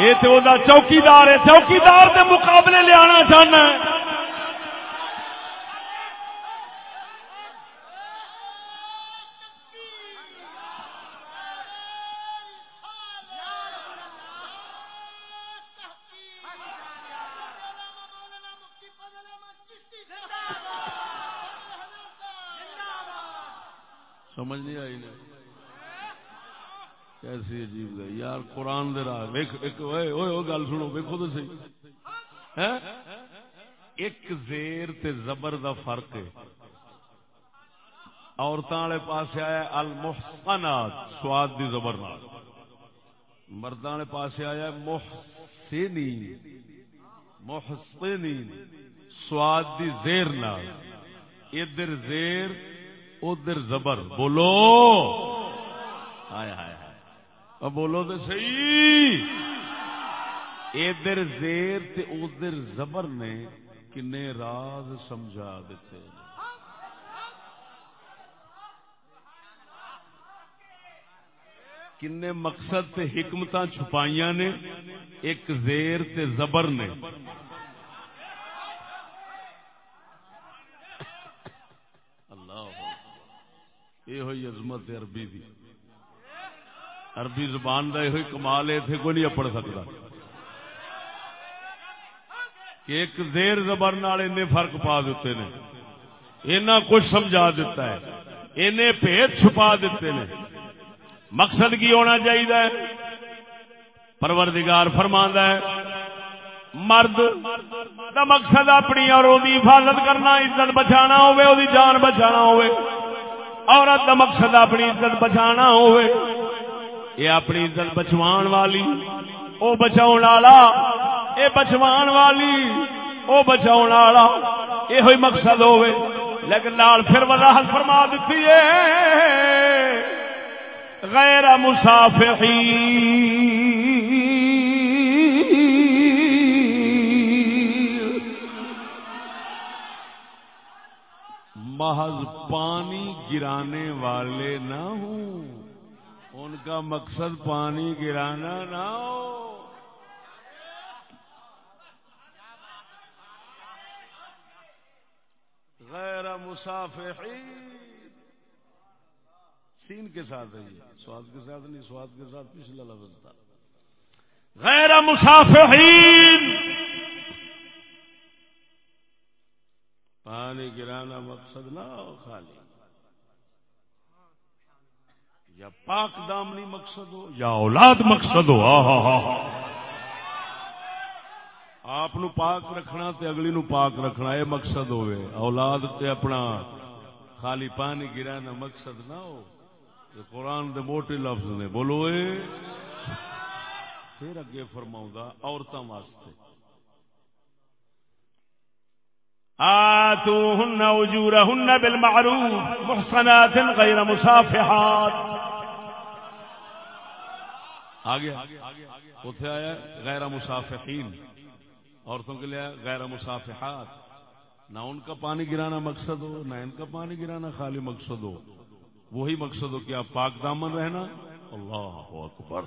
Speaker 1: یہ تو چوکیدار ہے چوکیدار کے مقابلے لیا چاہنا سمجھ نہیں آئی۔ نا کیسی عجیب گئی۔ یار، قرآن دے راہ گل سنو ویکو تو سی ایک زیر تے زبر دا فرق ہے۔ عورتوں والے پاس آیا المحسنات، سواد دی زبر نال۔ مردوں والے پاس آیا محسنین۔ محسنین، سواد دی زیر نال۔ ادھر زیر، ادھر زبر۔ بولو۔ ہائے ہائے۔ بولو تو سی ادھر زیر تے ادھر زبر نے کنے راز سمجھا دیتے۔ کنے مقصد تے حکمت چھپائیاں نے، ایک زیر تے زبر نے۔ اللہ۔ یہ ہوئی عظمت عربی دی۔ عربی زبان کا یہ کمال اتنے کوئی نہیں اپڑ سکتا۔ کہ ایک زیر زبر این فرق پا دیتے ہیں اینا کچھ سمجھا دیتا ہے۔ اینے بھید چھپا دیتے ہیں مقصد کی ہونا چاہیے پروردگار فرما ہے، مرد دا مقصد اپنی اور حفاظت کرنا، عزت بچانا ہوے جان بچانا ہوے عورت دا مقصد اپنی عزت بچانا ہوے یہ اپنی عزت بچوان والی، او بچاؤ والا، اے بچوان والی، او بچاؤ والا یہ مقصد ہوے لیکن نال پھر وضاحت فرما دیتی ہے، غیر مسافی محض پانی گرانے والے نہ ہوں۔ ان کا مقصد پانی گرانا نہ ہو۔ غیر مسافر سین کے ساتھ ہے یہ، سواد کے ساتھ نہیں، سواد کے ساتھ پچھلا لفظ تھا۔ غیر مسافر پانی گرانا مقصد نہ ہو، خالی۔ یا پاک دامنی مقصد ہو، یا اولاد مقصد ہو آپ پاک رکھنا تے اگلی نو پاک رکھنا یہ مقصد ہوئے۔ اولاد تے اپنا خالی پانی گرانا مقصد نہ ہو۔ یہ قرآن دے موٹے لفظ نے، بولو اے۔ پھر اگے فرماؤں عورتوں واسطے۔ آتوهن أجورهن بالمعروف محصنات غير مصافحات. آ گیا آیا غیر مسافقین عورتوں کے لیے غیر مسافحات نہ ان کا پانی گرانا مقصد ہو، نہ ان کا پانی گرانا خالی مقصد ہو۔ وہی مقصد ہو کہ آپ پاک دامن رہنا۔ اللہ اکبر۔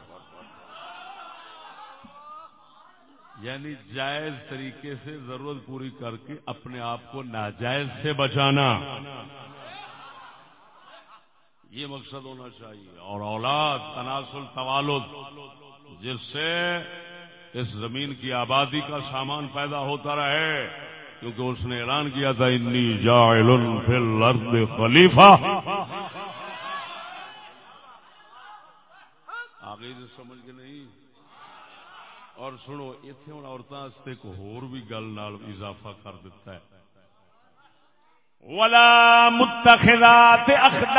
Speaker 1: یعنی جائز طریقے سے ضرورت پوری کر کے اپنے آپ کو ناجائز سے بچانا۔ یہ مقصد ہونا چاہیے۔ اور اولاد، تناسل، توالد، جس سے اس زمین کی آبادی کا سامان پیدا ہوتا رہے، کیونکہ اس نے اعلان کیا تھا، انی جاعل فی الارض خلیفہ آگے سمجھ کے نہیں اور سنو اتنے ہوں عورتوں ایک ہور بھی گل نال اضافہ کر دیتا ہے۔
Speaker 2: ولا متخذات اخدار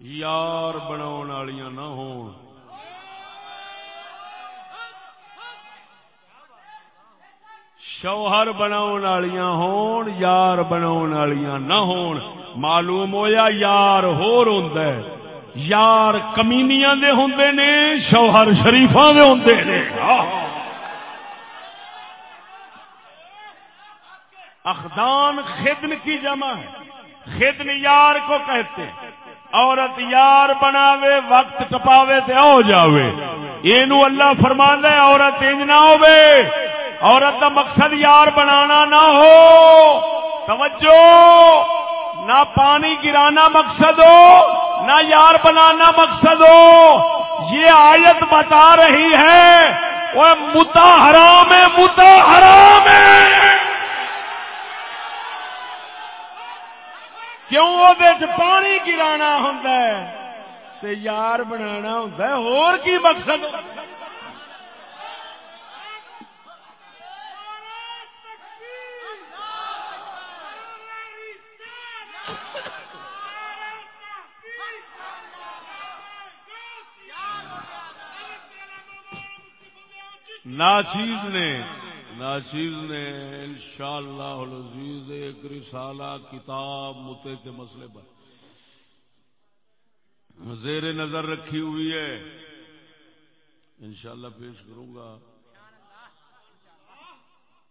Speaker 1: یار بنا نہ ہون۔ شوہر بنا ہون، یار بنا نہ ہون۔ معلوم ہویا یار ہور ہوندا ہے۔ یار کمینیاں دے ہوندے نے، شوہر شریفاں دے ہوندے نے۔
Speaker 2: اخدان خدن کی جمع ہے۔ خدن یار کو کہتے ہیں۔ عورت یار بناوے، وقت ٹپاوے تے ہو جاوے۔ یہ اللہ فرما ہے، عورت انج نہ ہوے عورت کا مقصد یار بنانا نہ ہو۔ توجہ! نہ پانی گرانا مقصد ہو، نہ یار بنانا مقصد ہو۔ یہ آیت بتا رہی ہے، وہ متا حرام ہے متا حرام ہے کیوں وہ پانی گرانا ہوں یار بنا ہوں کی مقصد؟
Speaker 1: ناچیز نے ناچیز نے انشاءاللہ العزیز ایک رسالہ، کتاب متے کے مسئلے پر زیر نظر رکھی ہوئی ہے۔ انشاءاللہ پیش کروں گا۔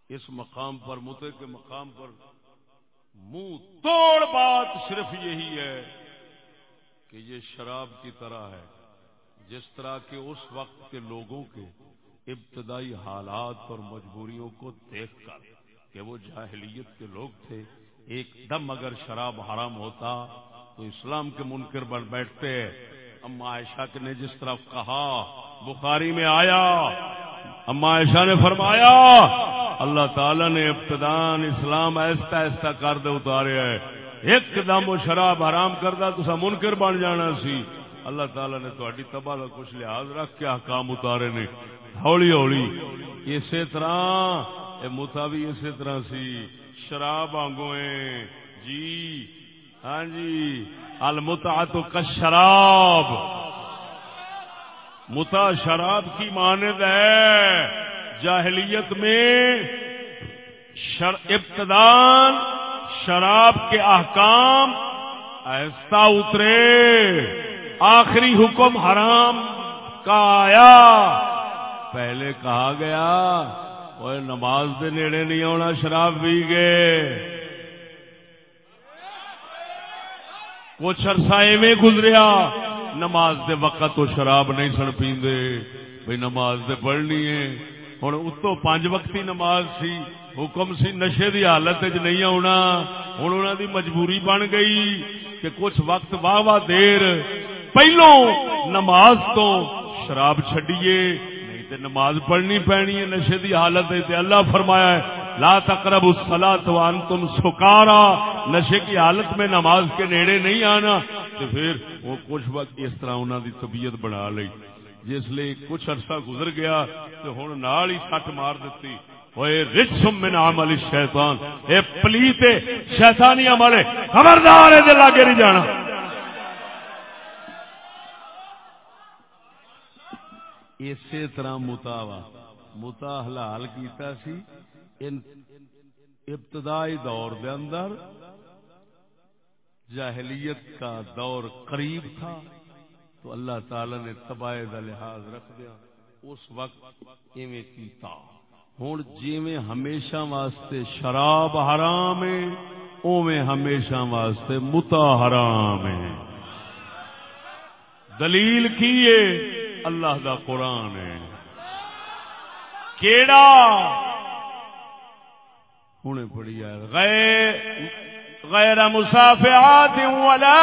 Speaker 1: اس مقام پر، متے کے مقام پر منہ توڑ بات صرف یہی ہے کہ یہ شراب کی طرح ہے، جس طرح کے اس وقت کے لوگوں کے ابتدائی حالات اور مجبوریوں کو دیکھ کر کہ وہ جاہلیت کے لوگ تھے، ایک دم اگر شراب حرام ہوتا تو اسلام کے منکر بن بیٹھتے۔ اما عائشہ نے جس طرح کہا، بخاری میں آیا اما عائشہ نے فرمایا، اللہ تعالی نے ابتدان اسلام ایسا ایسا کر دے اتارے ہے۔ ایک دم وہ شراب حرام کرتا تو منکر بن جانا سی۔ اللہ تعالی نے تاری تباہ کا کچھ لحاظ رکھ کے حکام اتارے نے۔ ہولی ہولی، اسی طرح متا بھی اسی طرح سی۔ شراب آگو جی ہاں جی۔ المتا تو شراب متا شراب کی ماند ہے۔ جاہلیت میں شر ابتدان شراب کے احکام، ایسا اترے۔ آخری حکم حرام کا آیا۔ پہلے کہا گیا وہ نماز دے نیڑے نہیں آنا شراب پی گئے۔ کچھ عرصہ ایویں گزریا۔ نماز دے وقت تو شراب نہیں سن پیندے۔ بھائی نماز دے پڑھنی ہے۔ ہوں اتو پانچ وقتی نماز سی۔ حکم سی نشے دی حالت چ نہیں آنا ہوں انہوں دی مجبوری بن گئی کہ کچھ وقت واہ واہ دیر پہلو نماز تو شراب چڈیے تے نماز پڑھنی پینی ہے نشے دی حالت ہے اللہ فرمایا ہے، لا تقرب الصلاۃ وانتم سکارا۔ نشے کی حالت میں نماز کے نیڑے نہیں آنا۔ تو پھر وہ کچھ وقت اس طرح انہوں دی طبیعت بنا لی جس لیے کچھ عرصہ گزر گیا تو ہوں نال ہی سٹ مار دیتی۔ رچم من عمل الشیطان۔ اے پلیت شیطانی عمل خبردار ہے لاگے نہیں جانا۔ اسی طرح متاوا متا حلال کیتا سی۔ ابتدائی دور دے اندر جاہلیت کا دور قریب تھا تو اللہ تعالی نے تباہ کا لحاظ رکھ دیا۔ اس وقت ایویں کیتا۔ ہوں جی ہمیشہ واسطے شراب حرام ہے اوے ہمیشہ واسطے متا حرام ہے۔ دلیل کی اللہ دا قرآن ہے۔ کیڑا؟ ہوں پڑی ہے۔ غیر غیر مسافعات ولا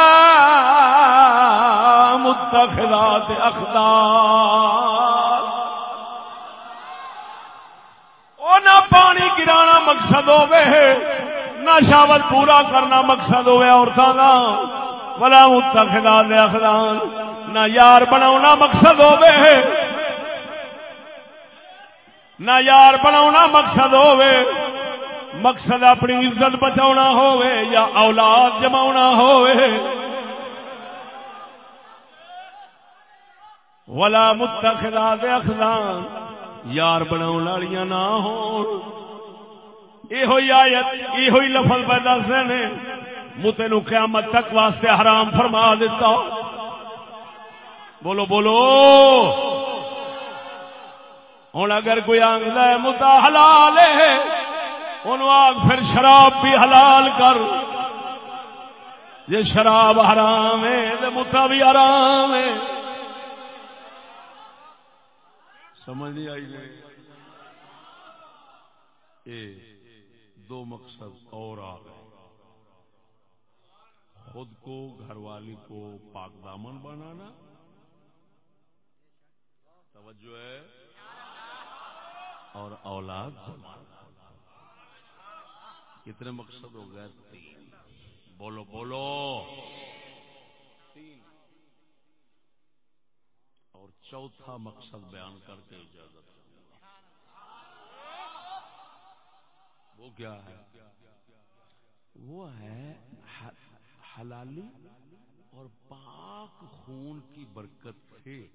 Speaker 1: متخذات اخدار او نہ پانی گرانا مقصد ہوے نہ شاوت پورا کرنا مقصد ہوے عورتوں کا ولا متخذات اخدار نہ یار بنا مقصد ہوے نہ یار بنا مقصد ہوے مقصد اپنی عزت بچا ہوئے یا اولاد جما ہوئے ولا متخلا دے اخلان یار بنا والیاں نہ ہو یہ آیت یہ لفظ پہ دس نے متے نو قیامت تک واسطے حرام فرما دیتا۔ بولو بولو۔ ہوں اگر کوئی آنگ ہے متا حلال ہے۔ آگ پھر شراب بھی حلال کر۔ یہ شراب حرام ہے تو متا بھی آرام ہے۔ سمجھ نہیں آئی نہیں دو مقصد اور آ گئے۔ خود کو، گھر والی کو پاک دامن بنانا۔ توجہ ہے۔ اور اولاد جمانا۔ کتنے مقصد ہو گئے تین۔ بولو بولو۔ تین اور چوتھا مقصد بیان کر کے اجازت وہ کیا ہے؟ وہ ہے حلالی اور پاک خون کی برکت سے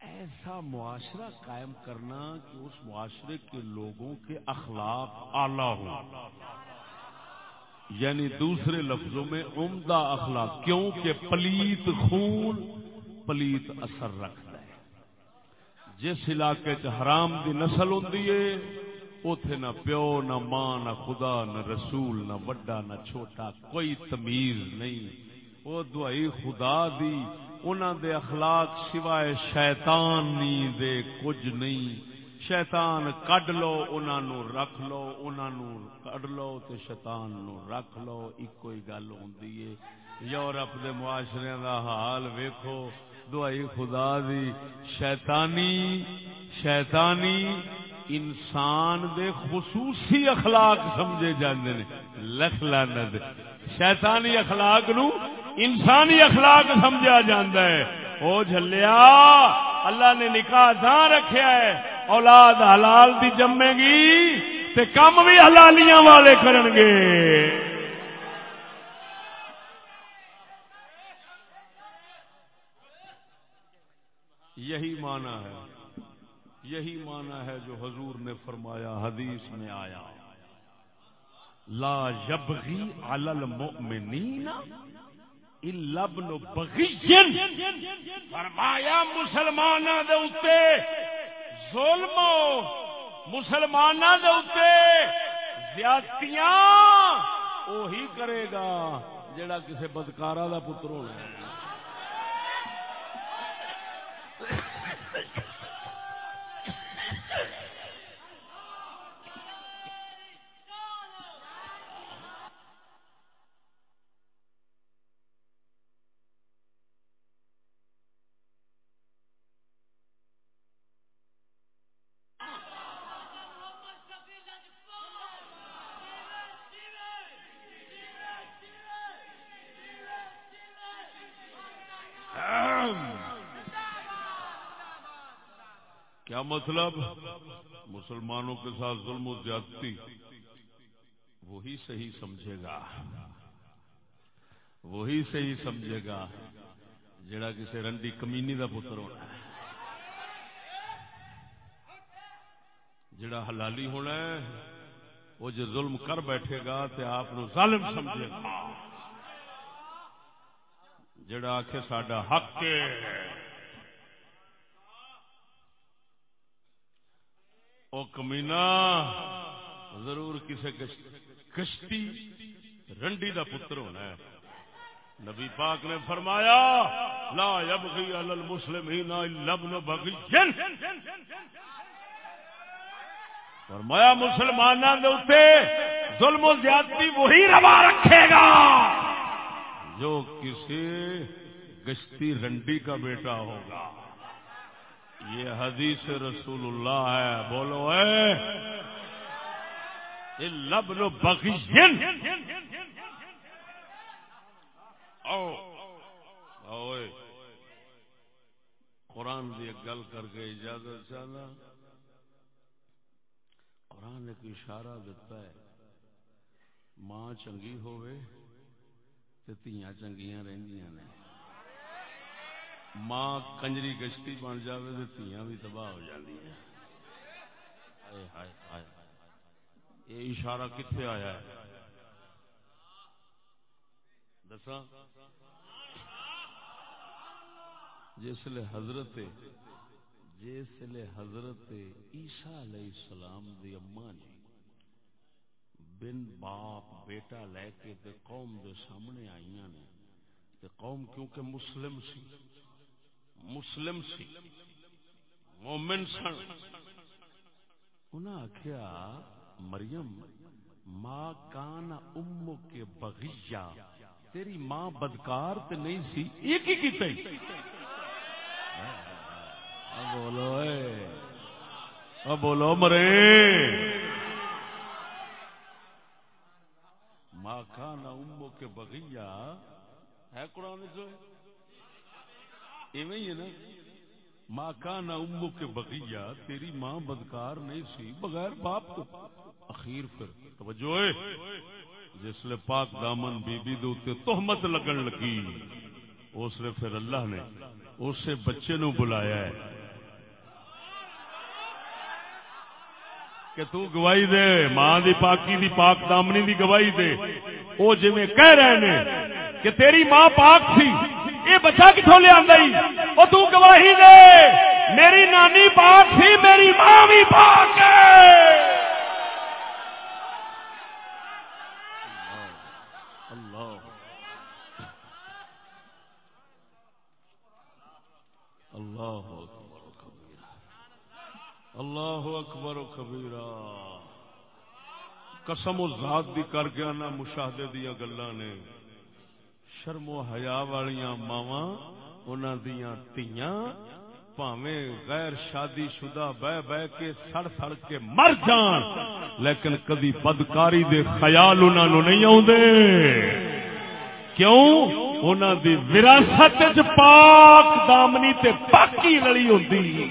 Speaker 1: ایسا معاشرہ قائم کرنا کہ اس معاشرے کے لوگوں کے اخلاق اعلی ہو یعنی دوسرے لفظوں میں عمدہ اخلاق، کیونکہ پلیت خون پلیت اثر رکھتا ہے۔ جس علاقے چ حرام دی نسل ہوں اتے نہ پیو، نہ ماں، نہ خدا، نہ رسول، نہ وڈا، نہ چھوٹا، کوئی تمیز نہیں۔ وہ دعائی خدا دی انہوں دے اخلاق سوائے شیطان نہیں دے کچھ نہیں شیطان کڈ لو انہوں رکھ لو انہوں کڈ لو تو شیطان نو رکھ لو۔ ایک ہی گل ہوں یورپ دے معاشرے دا حال ویکھو۔ دعائی خدا دی۔ شیطانی شیطانی انسان دے خصوصی اخلاق سمجھے جاندے نے۔ لکھ لانا شیطانی اخلاق نو انسانی اخلاق سمجھا جاتا ہے۔ وہ جلیا اللہ نے نکاح جہاں رکھا ہے۔ اولاد حلال دی جمے گی تے کم بھی حلالیاں والے کرن گے۔ یہی مانا ہے۔ یہی مانا ہے جو حضور نے فرمایا، حدیث میں آیا۔ لا یبغی علی المؤمنین لبن بغین فرمایا مسلمان ظلم مسلمان زیادتیاں اوہی کرے گا جڑا کسی بدکارا دا پتر ہونا۔ ہے کیا مطلب؟ مسلمانوں کے ساتھ ظلم و زیادتی وہی صحیح سمجھے گا۔ وہی صحیح سمجھے گا جڑا کسی رنڈی کمینی دا پتر ہونا ہے۔ جڑا حلالی ہونا ہے، وہ جو ظلم کر بیٹھے گا تو آپ ظالم سمجھے گا۔
Speaker 2: جڑا آخ ساڈا حق ہے۔ او کمینا ضرور کسے کشتی رنڈی دا پتر ہونا ہے۔ نبی پاک نے فرمایا، لا یبغی علی المسلمین الا ابن بغی فرمایا مسلمانوں دے اوتے ظلم و زیادتی وہی روا رکھے گا۔ جو کسی گشتی رنڈی کا بیٹا ہوگا۔ یہ حدیث رسول اللہ ہے، بولو اے۔ لبن بغین۔ قرآن کی گل کر کے اجازت چاہنا۔ قرآن ایک اشارہ دیتا ہے۔ ماں چنگی ہوئے تو تیاں چنگیاں رہندیاں نے۔ ماں کنجری گشتی بن جاوے تو تیاں بھی تباہ ہو ہیں۔ یہ اشارہ کتنے آیا ہے؟ دسا جسل حضرت جسل حضرت عیسیٰ علیہ السلام دی اما جی۔ بن باپ بیٹا لے کے تے قوم دے سامنے آئیاں نے۔ تے قوم کیونکہ مسلم سی۔ مسلم سی، مومن سن۔ انہاں آخیا مریم، ماں کان ام کے بغیا تیری ماں بدکار تے نہیں سی یہ کی کیتا ہی۔ بولو، اے۔ بولو، مرے۔ ماں کان ام کے بغیا ہے قرآن جو ہے ایویں ہی ہے نا۔ ماں کان ام کے بغیا تیری ماں بدکار نہیں سی، بغیر باپ کو اخیر پھر، توجہ جس لیے پاک دامن بی بی دوتے تحمت لگن لگی۔ اس نے پھر اللہ نے اسے بچے نو بلایا ہے۔ کہ تو گواہی دے، ماں دی پاکی دی پاک دامنی دی گواہی دے۔ او جی میں کہہ رہے ہیں کہ تیری ماں پاک تھی۔ یہ بچہ کتوں لیا وہ تو گواہی دے، میری نانی پاک تھی، میری ماں بھی پاک ہے۔ اللہ اکبر و کبیرہ۔ اللہ اکبر و کبیرا قسم و ذات دی کر گیا نہ مشاہدے دیا گلا نے۔ شرم و حیا والیاں ماوا انہاں دیاں تیاں، پاویں غیر شادی شدہ بہ بہ کے سڑ سڑ کے مر جان۔ لیکن کدی بدکاری دے خیال انہاں نو نہیں آوندے۔ کیوں؟ انہاں دی وراثت وچ پاک دامنی تے پاکی رلی ہوندی۔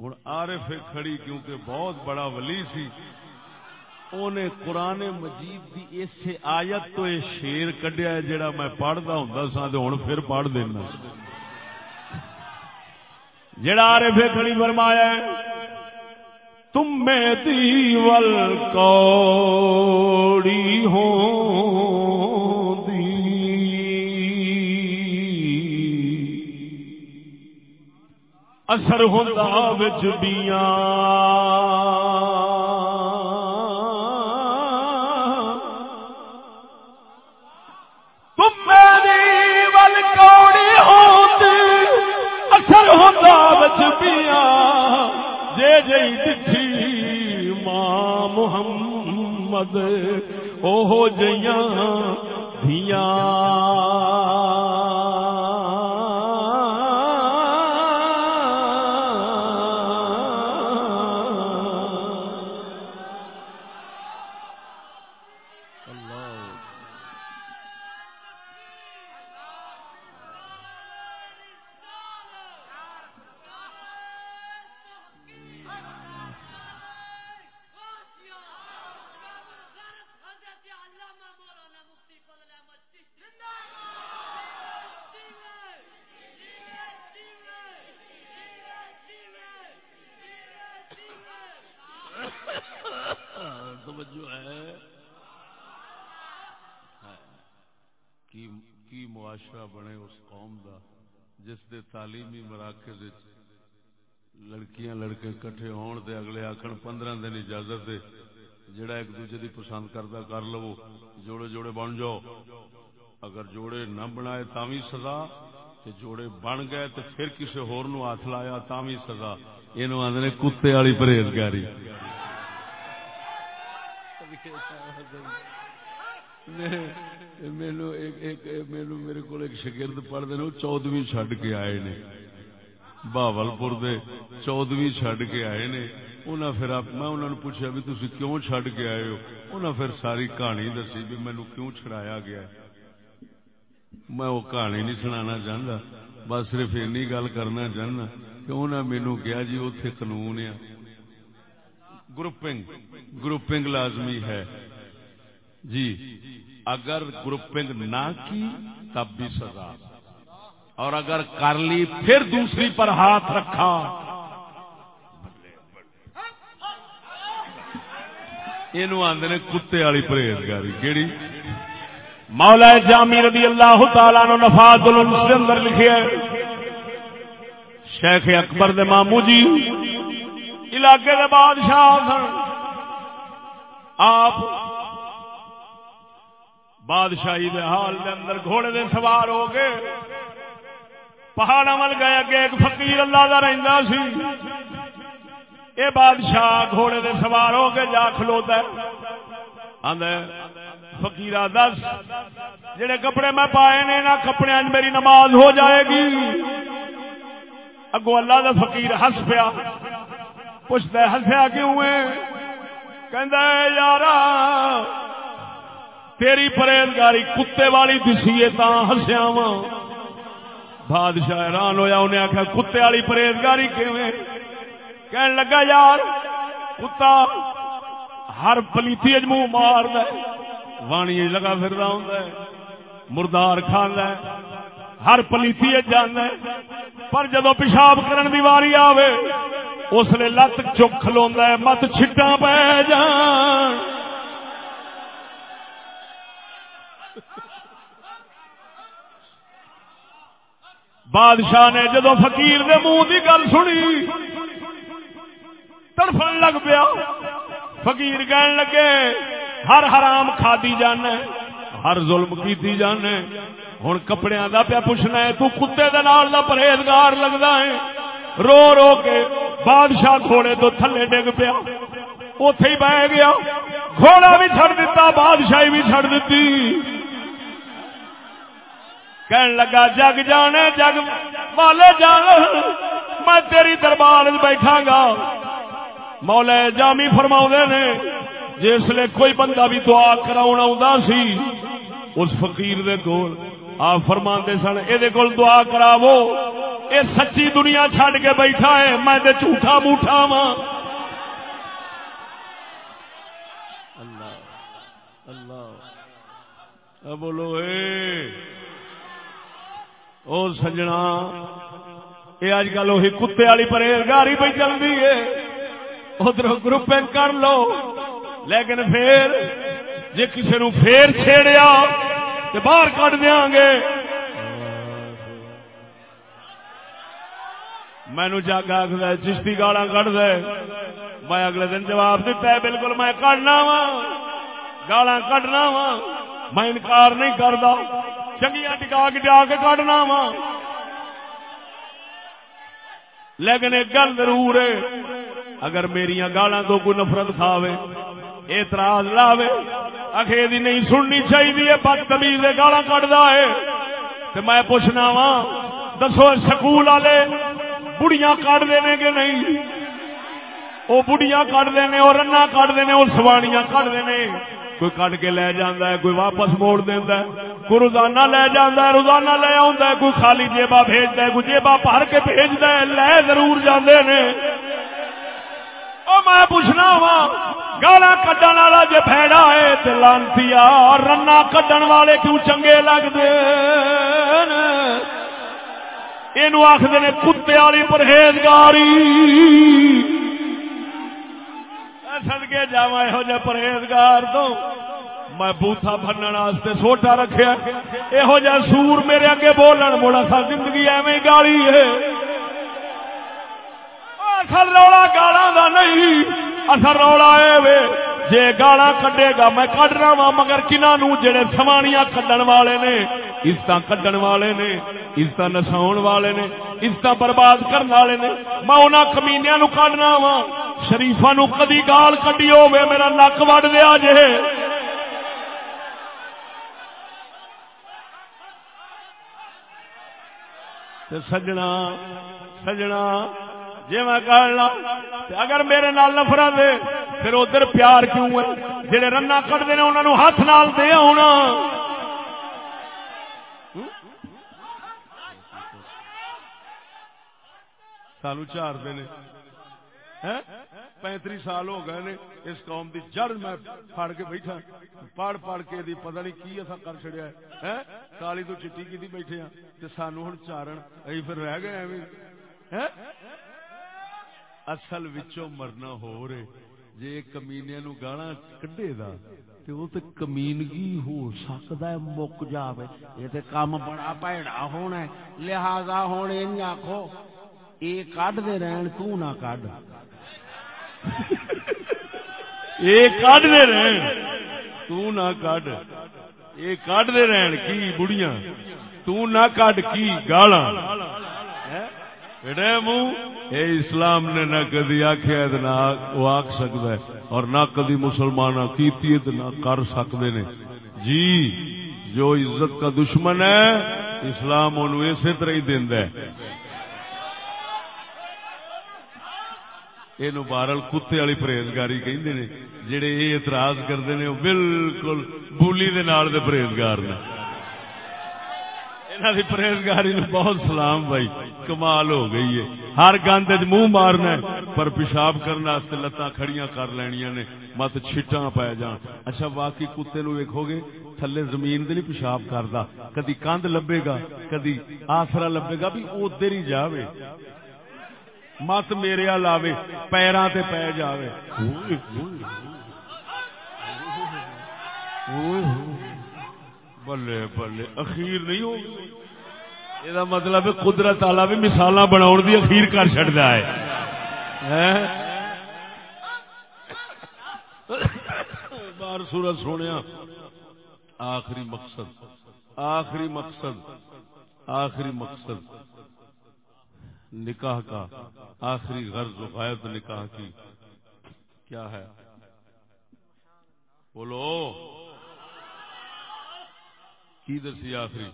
Speaker 2: ہوں آرف کھڑی کیونکہ بہت بڑا ولی سی۔ انہیں قرآن مجید کی اس آیت تو یہ شیر کڈیا جڑا میں پڑھتا ہوں سا تو ہوں پھر پڑھ دینا۔ جڑا آرف کھڑی فرمایا تم میں دیول کوڑی ہوں۔ اثر ہوتا بچیاں تم میری ول کوڑی ہوتی اثر ہوتا بچیاں جے جی دھی ماں محمد اوہ جیاں دھیاں۔
Speaker 1: معاشرہ بنے اس قوم دا جس دے تعلیمی مراکز لڑکیاں لڑکے کٹھے ہون دے اگلے آخر پندرہ دن اجازت دے جڑا ایک دوجے دی پسند کرتا کر لو جوڑے جوڑے بن جاؤ۔ اگر جوڑے نہ بنائے تاوی سزا تے جوڑے بن گئے تو پھر کسی ہور نو ہاتھ لایا تاوی سزا۔ یہ آدھے کتے والی پرہیزگاری۔ مینو میرے میرے کو شگرد پڑھتے ہیں وہ چودویں چڈ کے آئے نے بہبل پور چودویں چڈ کے آئے نے انہیں پھر میں انہوں نے پوچھا بھی تھی کیوں چڈ کے آئے ہو انہیں پھر ساری کہانی دسی بھی مینو کیوں چھڑایا گیا میں وہ کہانی نہیں سنانا چاہتا بس صرف اینی گل کرنا چاہنا کہ انہیں مینو کیا جی اتے قانون ہے گروپنگ گروپنگ لازمی ہے جی اگر گروپنگ نہ کی، تب بھی سزا۔ اور اگر کر لی، پھر دوسری پر ہاتھ رکھا۔ یہ آدھے کتے والی پرہیزگاری۔ کہڑی
Speaker 2: مولا جامی رضی اللہ تعالیٰ نو نفاذ کے اندر لکھے شیخ اکبر دے مامو جی علاقے دے بادشاہ آپ بادشاہی دے حال دے اندر گھوڑے دے سوار ہو گئے پہاڑ مل گئے اگے ایک فقیر اللہ کا رہتا سی۔ اے بادشاہ گھوڑے دے سوار ہو کے جا کھلوتا فکیر دس، جڑے کپڑے میں پائے نے نہ کپڑے میری نماز ہو جائے گی۔ اگو اللہ دا فقیر ہس پیا، پوچھتا ہسیا کیوں کہ یار تیری پرہیزگاری کتے والی دسی تا ہسیا وا بادشاہ حیران ہویا، انہیں آخیا کتے والی پرہیزگاری کہنے لگا، یار، کتا ہر پلیتی منہ مار وانی لگا پھر مردار کھانا ہر پلیتی جانا پر جدو پیشاب کرن دی واری آوے، اس لیے لت چک لو مت چھٹا پہ جان۔ بادشاہ نے جدو فقیر دے منہ کی گل سنی تڑفن لگ پیا۔ فقیر کہن لگے، ہر حرام کھادی جانا ہر ظلم کیتی جانا ہوں کپڑے کا پیا پوچھنا ہے، تو کتے دے نال دا پرہیزگار لگتا ہے۔ رو رو کے بادشاہ گھوڑے تو تھلے ڈگ پیا۔ اتے ہی بہ گیا۔ گھوڑا بھی چھڑ دیتا بادشاہی بھی چھڑ دیتی کہن لگا، جگ جانے، جگ والے جان، میں تیری دربار بیٹھا گا مولا جامی فرما نے، جس لیے کوئی بندہ بھی دعا کرا سی، اس فقیر دے کول آپ فرما سن یہ کول دعا کراو یہ سچی دنیا چھڈ کے بیٹھا ہے، میں تے جھوٹا موٹا وا اللہ اللہ، بولو اے او سجنا یہ اج کل وہی کتے والی پرہیزگاری پہ چلتی ہے۔ ادھر گروپ کر لو، لیکن پھر جی کسی نو پھر چھیڑیا تو باہر کٹ دیا گے۔ مینو جگ آخر چشتی گالا کٹ دے میں اگلے دن جواب دیتا ہے، بالکل میں کٹنا وا گالا کٹنا وا میں انکار نہیں کرتا چنگیا ٹکا کے جا کے کٹنا وا لیکن ایک گل ضرور ہے اگر میری گالا تو کوئی نفرت کھاوے اعتراض لاوے اخیری نہیں سننی چاہیے بد تمیز گالا کٹتا ہے تو میں پوچھنا وا دسو سکول والے بڑیاں کٹ دے کہ نہیں وہ بڑھیاں کٹتے ہیں وہ رنا کٹتے ہیں سوانیاں کٹتے ہیں کوئی کٹ کے لے جانا ہے، کوئی واپس موڑ دینا ہے، کوئی روزانہ لے جانا ہے، روزانہ لے آتا ہے، کوئی خالی جیبا بھیجتا ہے، کوئی جیبا بھر کے بھیجتا ہے، لے ضرور جاندے نے۔ میں پوچھنا وا گالا کڈن والا جی پھیڑا ہے تو لانتی رنا کڈن والے کیوں چنگے لگتے یہ آخر نے، کتے والی پرہیزگاری۔ سدکے جا یہ پرہیزگار تو میں بوتھا بننے واسطے سوٹا رکھیا۔ یہو جہ سور میرے اگے بولن مڑا سا زندگی ایویں گالی ہے۔ اصل رولا گالا دا نہیں، اصل رولا ہے جے گالا کڈے گا، میں کڈ رہا وا مگر کنہوں جڑے سوانیاں کڈن والے نے عزت کڈن والے نے عزت نساؤ والے نے عزت برباد کرنے والے نے، میں انہوں کمینیا نو کڈنا وا شریفا نو کدی گال کڈی ہوے میرا نک وڈ دیا جے۔ سجنا سجنا۔ جی میں کہنا اگر میرے نال نفرت دے پھر ادھر پیار کیوں ہے؟ جہے رنا کٹتے ہیں انہوں ہاتھ نال دے آنا سالو چار دن پینتری سال ہو گئے نے، اس قوم دی جڑ میں پڑ کے بیٹھا۔ پڑھ پڑھ کے دی پتہ نہیں کی ایسا کر چڑیا ہے۔ کالی تو چٹی کی بیٹھے ہاں سانو ہوں چارن، ای پھر رہ گئے ایویں اصل وچوں مرنا ہو رہے۔ جی کمینیا نو گالا کڈے دا وہ تو کمینگی ہو سکتا ہے، مک جائے یہ تو کام بڑا پیڑا ہونا ہے۔ لہذا ہونے آخو یہ کھڈتے رہن، تو نہ کڈ۔ یہ کھڈتے رہن، تو نہ کڈ۔ یہ کھڈتے رہن، کی بڑیاں تو نہ کڈ، کی گالا منہ، اے اسلام نے نہ کدی آخیا نہ وہ آخ سکتا ہے، اور نہ کدی مسلمان کی نہ کر سکتے نے۔ جی جو عزت کا دشمن ہے، اسلام ان اسی طرح ہی دینا یہ بارل کتے والی پرہیزگاری کہ جڑے یہ اعتراض کرتے ہیں وہ بالکل بولی دے نال دے پرہیزگار نے۔ یہاں کی پرہیزگاری بہت سلام بھائی کمال ہو گئی ہے ہر گند منہ مارنا پر پیشاب کرنے لتاں کھڑیاں کر لینیا نے مت چھٹاں پی جان اچھا واقعی کتے نو ویکو گے تھلے زمین دے نہیں پیشاب کرتا کدی کندھ لبے گا کدی آسرا لبے گا بھی ادھر ہی جاوے مت میرے لاوے پیروں تے پی جاوے بلے بلے، اخیر نہیں ہو یہ مطلب قدرت والا بھی مثال بنا دی اخیر کر چڑتا ہے۔ بار سورت سونے آخری مقصد آخری مقصد آخری مقصد۔ نکاح کا آخری غرض غائب نکاح کی۔ کیا ہے؟ بولو۔ کی دسی آخری؟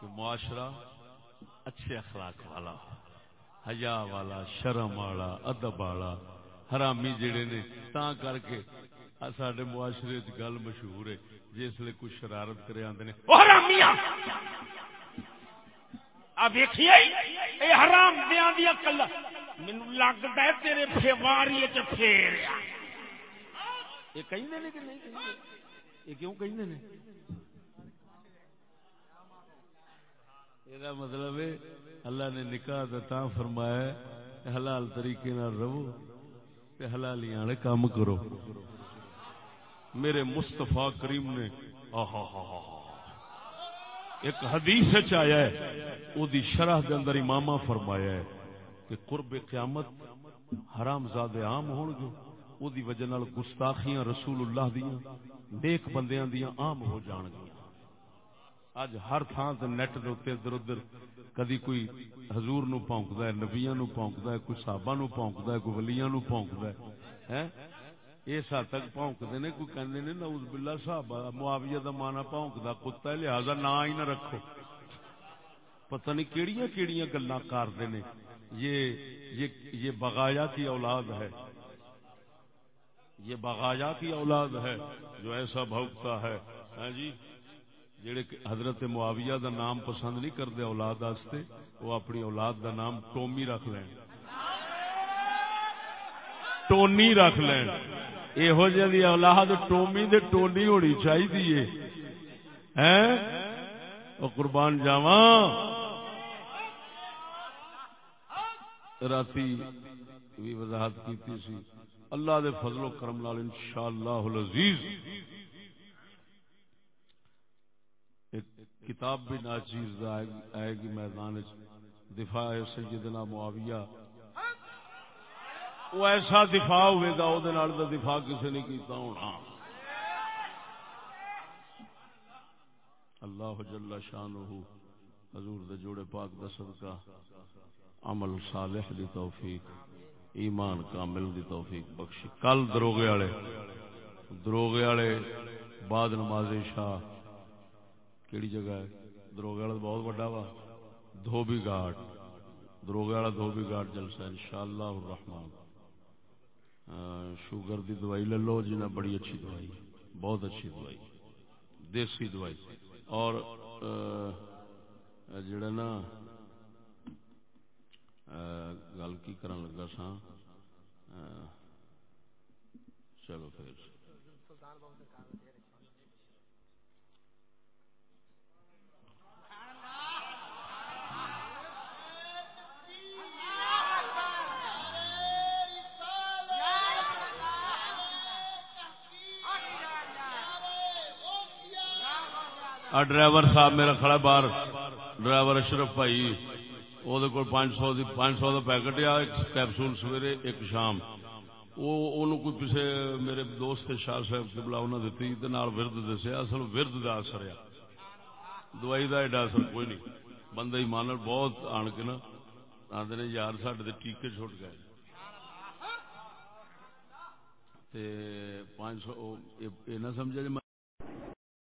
Speaker 2: کہ معاشرہ اچھے اخلاق والا، حیا والا، شرم والا، ادب والا، حرامی جڑے نے، تا کر کے سڈے معاشرے گل مشہور ہے، جس لیے کچھ شرارت کرے آتے ہیں حرام دیا دیا کلا مینو لگتا ہے تیرے فیواری پھیریا۔ یہ کہیں کہ نہیں یہ کیوں کہ یہ مطلب ہے، اللہ نے نکاح دتا فرمایا حلال طریقے رہو حلالی والے کام کرو۔ میرے مستفا کریم نے ایک حدیث آیا ہے وہ شرح کے اندر امامہ فرمایا ہے کہ قرب قیامت حرام زادے عام ہون گے۔ وہ وجہ گستاخیاں رسول اللہ دیا نیک بندیاں دیا عام ہو جان گیا اج ہر تھان سے نیٹ دے ادھر ادھر کدی کوئی حضور نو پونکتا ہے نبیا نو پونکتا ہے کوئی صحابہ نو پونکتا ہے کوئی ولیاں نو پونکتا ہے اس حد تک پونکتے نے کوئی کہندے نے نعوذ باللہ صحابہ معاویہ دا مانا پونکدا کتا ہے لہذا نہ ہی نہ رکھو پتہ نہیں کیڑیاں کیڑیاں گلاں کرتے نے یہ یہ بغایا کی اولاد ہے یہ بغایا کی اولاد ہے، جو ایسا بھوکتا ہے۔ ہاں جی؟ جڑے حضرت معاویہ دا نام پسند نہیں کرتے اولاد آستے، وہ اپنی اولاد دا نام ٹومی رکھ لین۔ ٹونی رکھ لین۔ یہو جی اولاد ٹومی دے ٹونی ہونی چاہیے ہاں؟ قربان جاوا رات بھی وضاحت کی سی۔
Speaker 1: اللہ دے فضل و کرم لال ان شاء اللہ عزیز کتاب بھی ناچیز آئے گی میدان دفاع سیدنا معاویہ۔ وہ ایسا دفاع ہوئے گا، وہ دفاع کسی نے کیتا ہونا۔ اللہ جل شان حضور دے جوڑے پاک دا صدقہ، عمل صالح دی توفیق۔ ایمان کامل دی توفیق بخشی۔ کل دروگے والے دروگے والے بعد نماز شاہ کیڑی جگہ ہے؟ دروگے والا بہت بڑا وا۔ دھوبی گھاٹ دروگے والا دھوبی گھاٹ جلسہ ان شاء اللہ الرحمان شوگر دی دوائی لے لو جنہیں بڑی اچھی دوائی بہت اچھی دوائی دیسی دوائی۔ اور جڑا نا گل کی کرن لگا سا چلو پھر ڈرائیور صاحب میرا کھڑا باہر ڈرائیور اشرف بھائی وہ پانچ سو پانچ سو کا پیکٹ آ کیپسول سویرے ایک شام وہ کوئی کسی میرے دوست شاہ صاحب سے بلا انہیں دیتی ورد دسیا اصل ورد کا اثر ہے دوائی کا ایڈا اثر کوئی نہیں بندہ ایمان بہت آن کے نا آدھے یار سڈے ٹیکے چھوٹ گئے پانچ سو یہ نہ سمجھا جی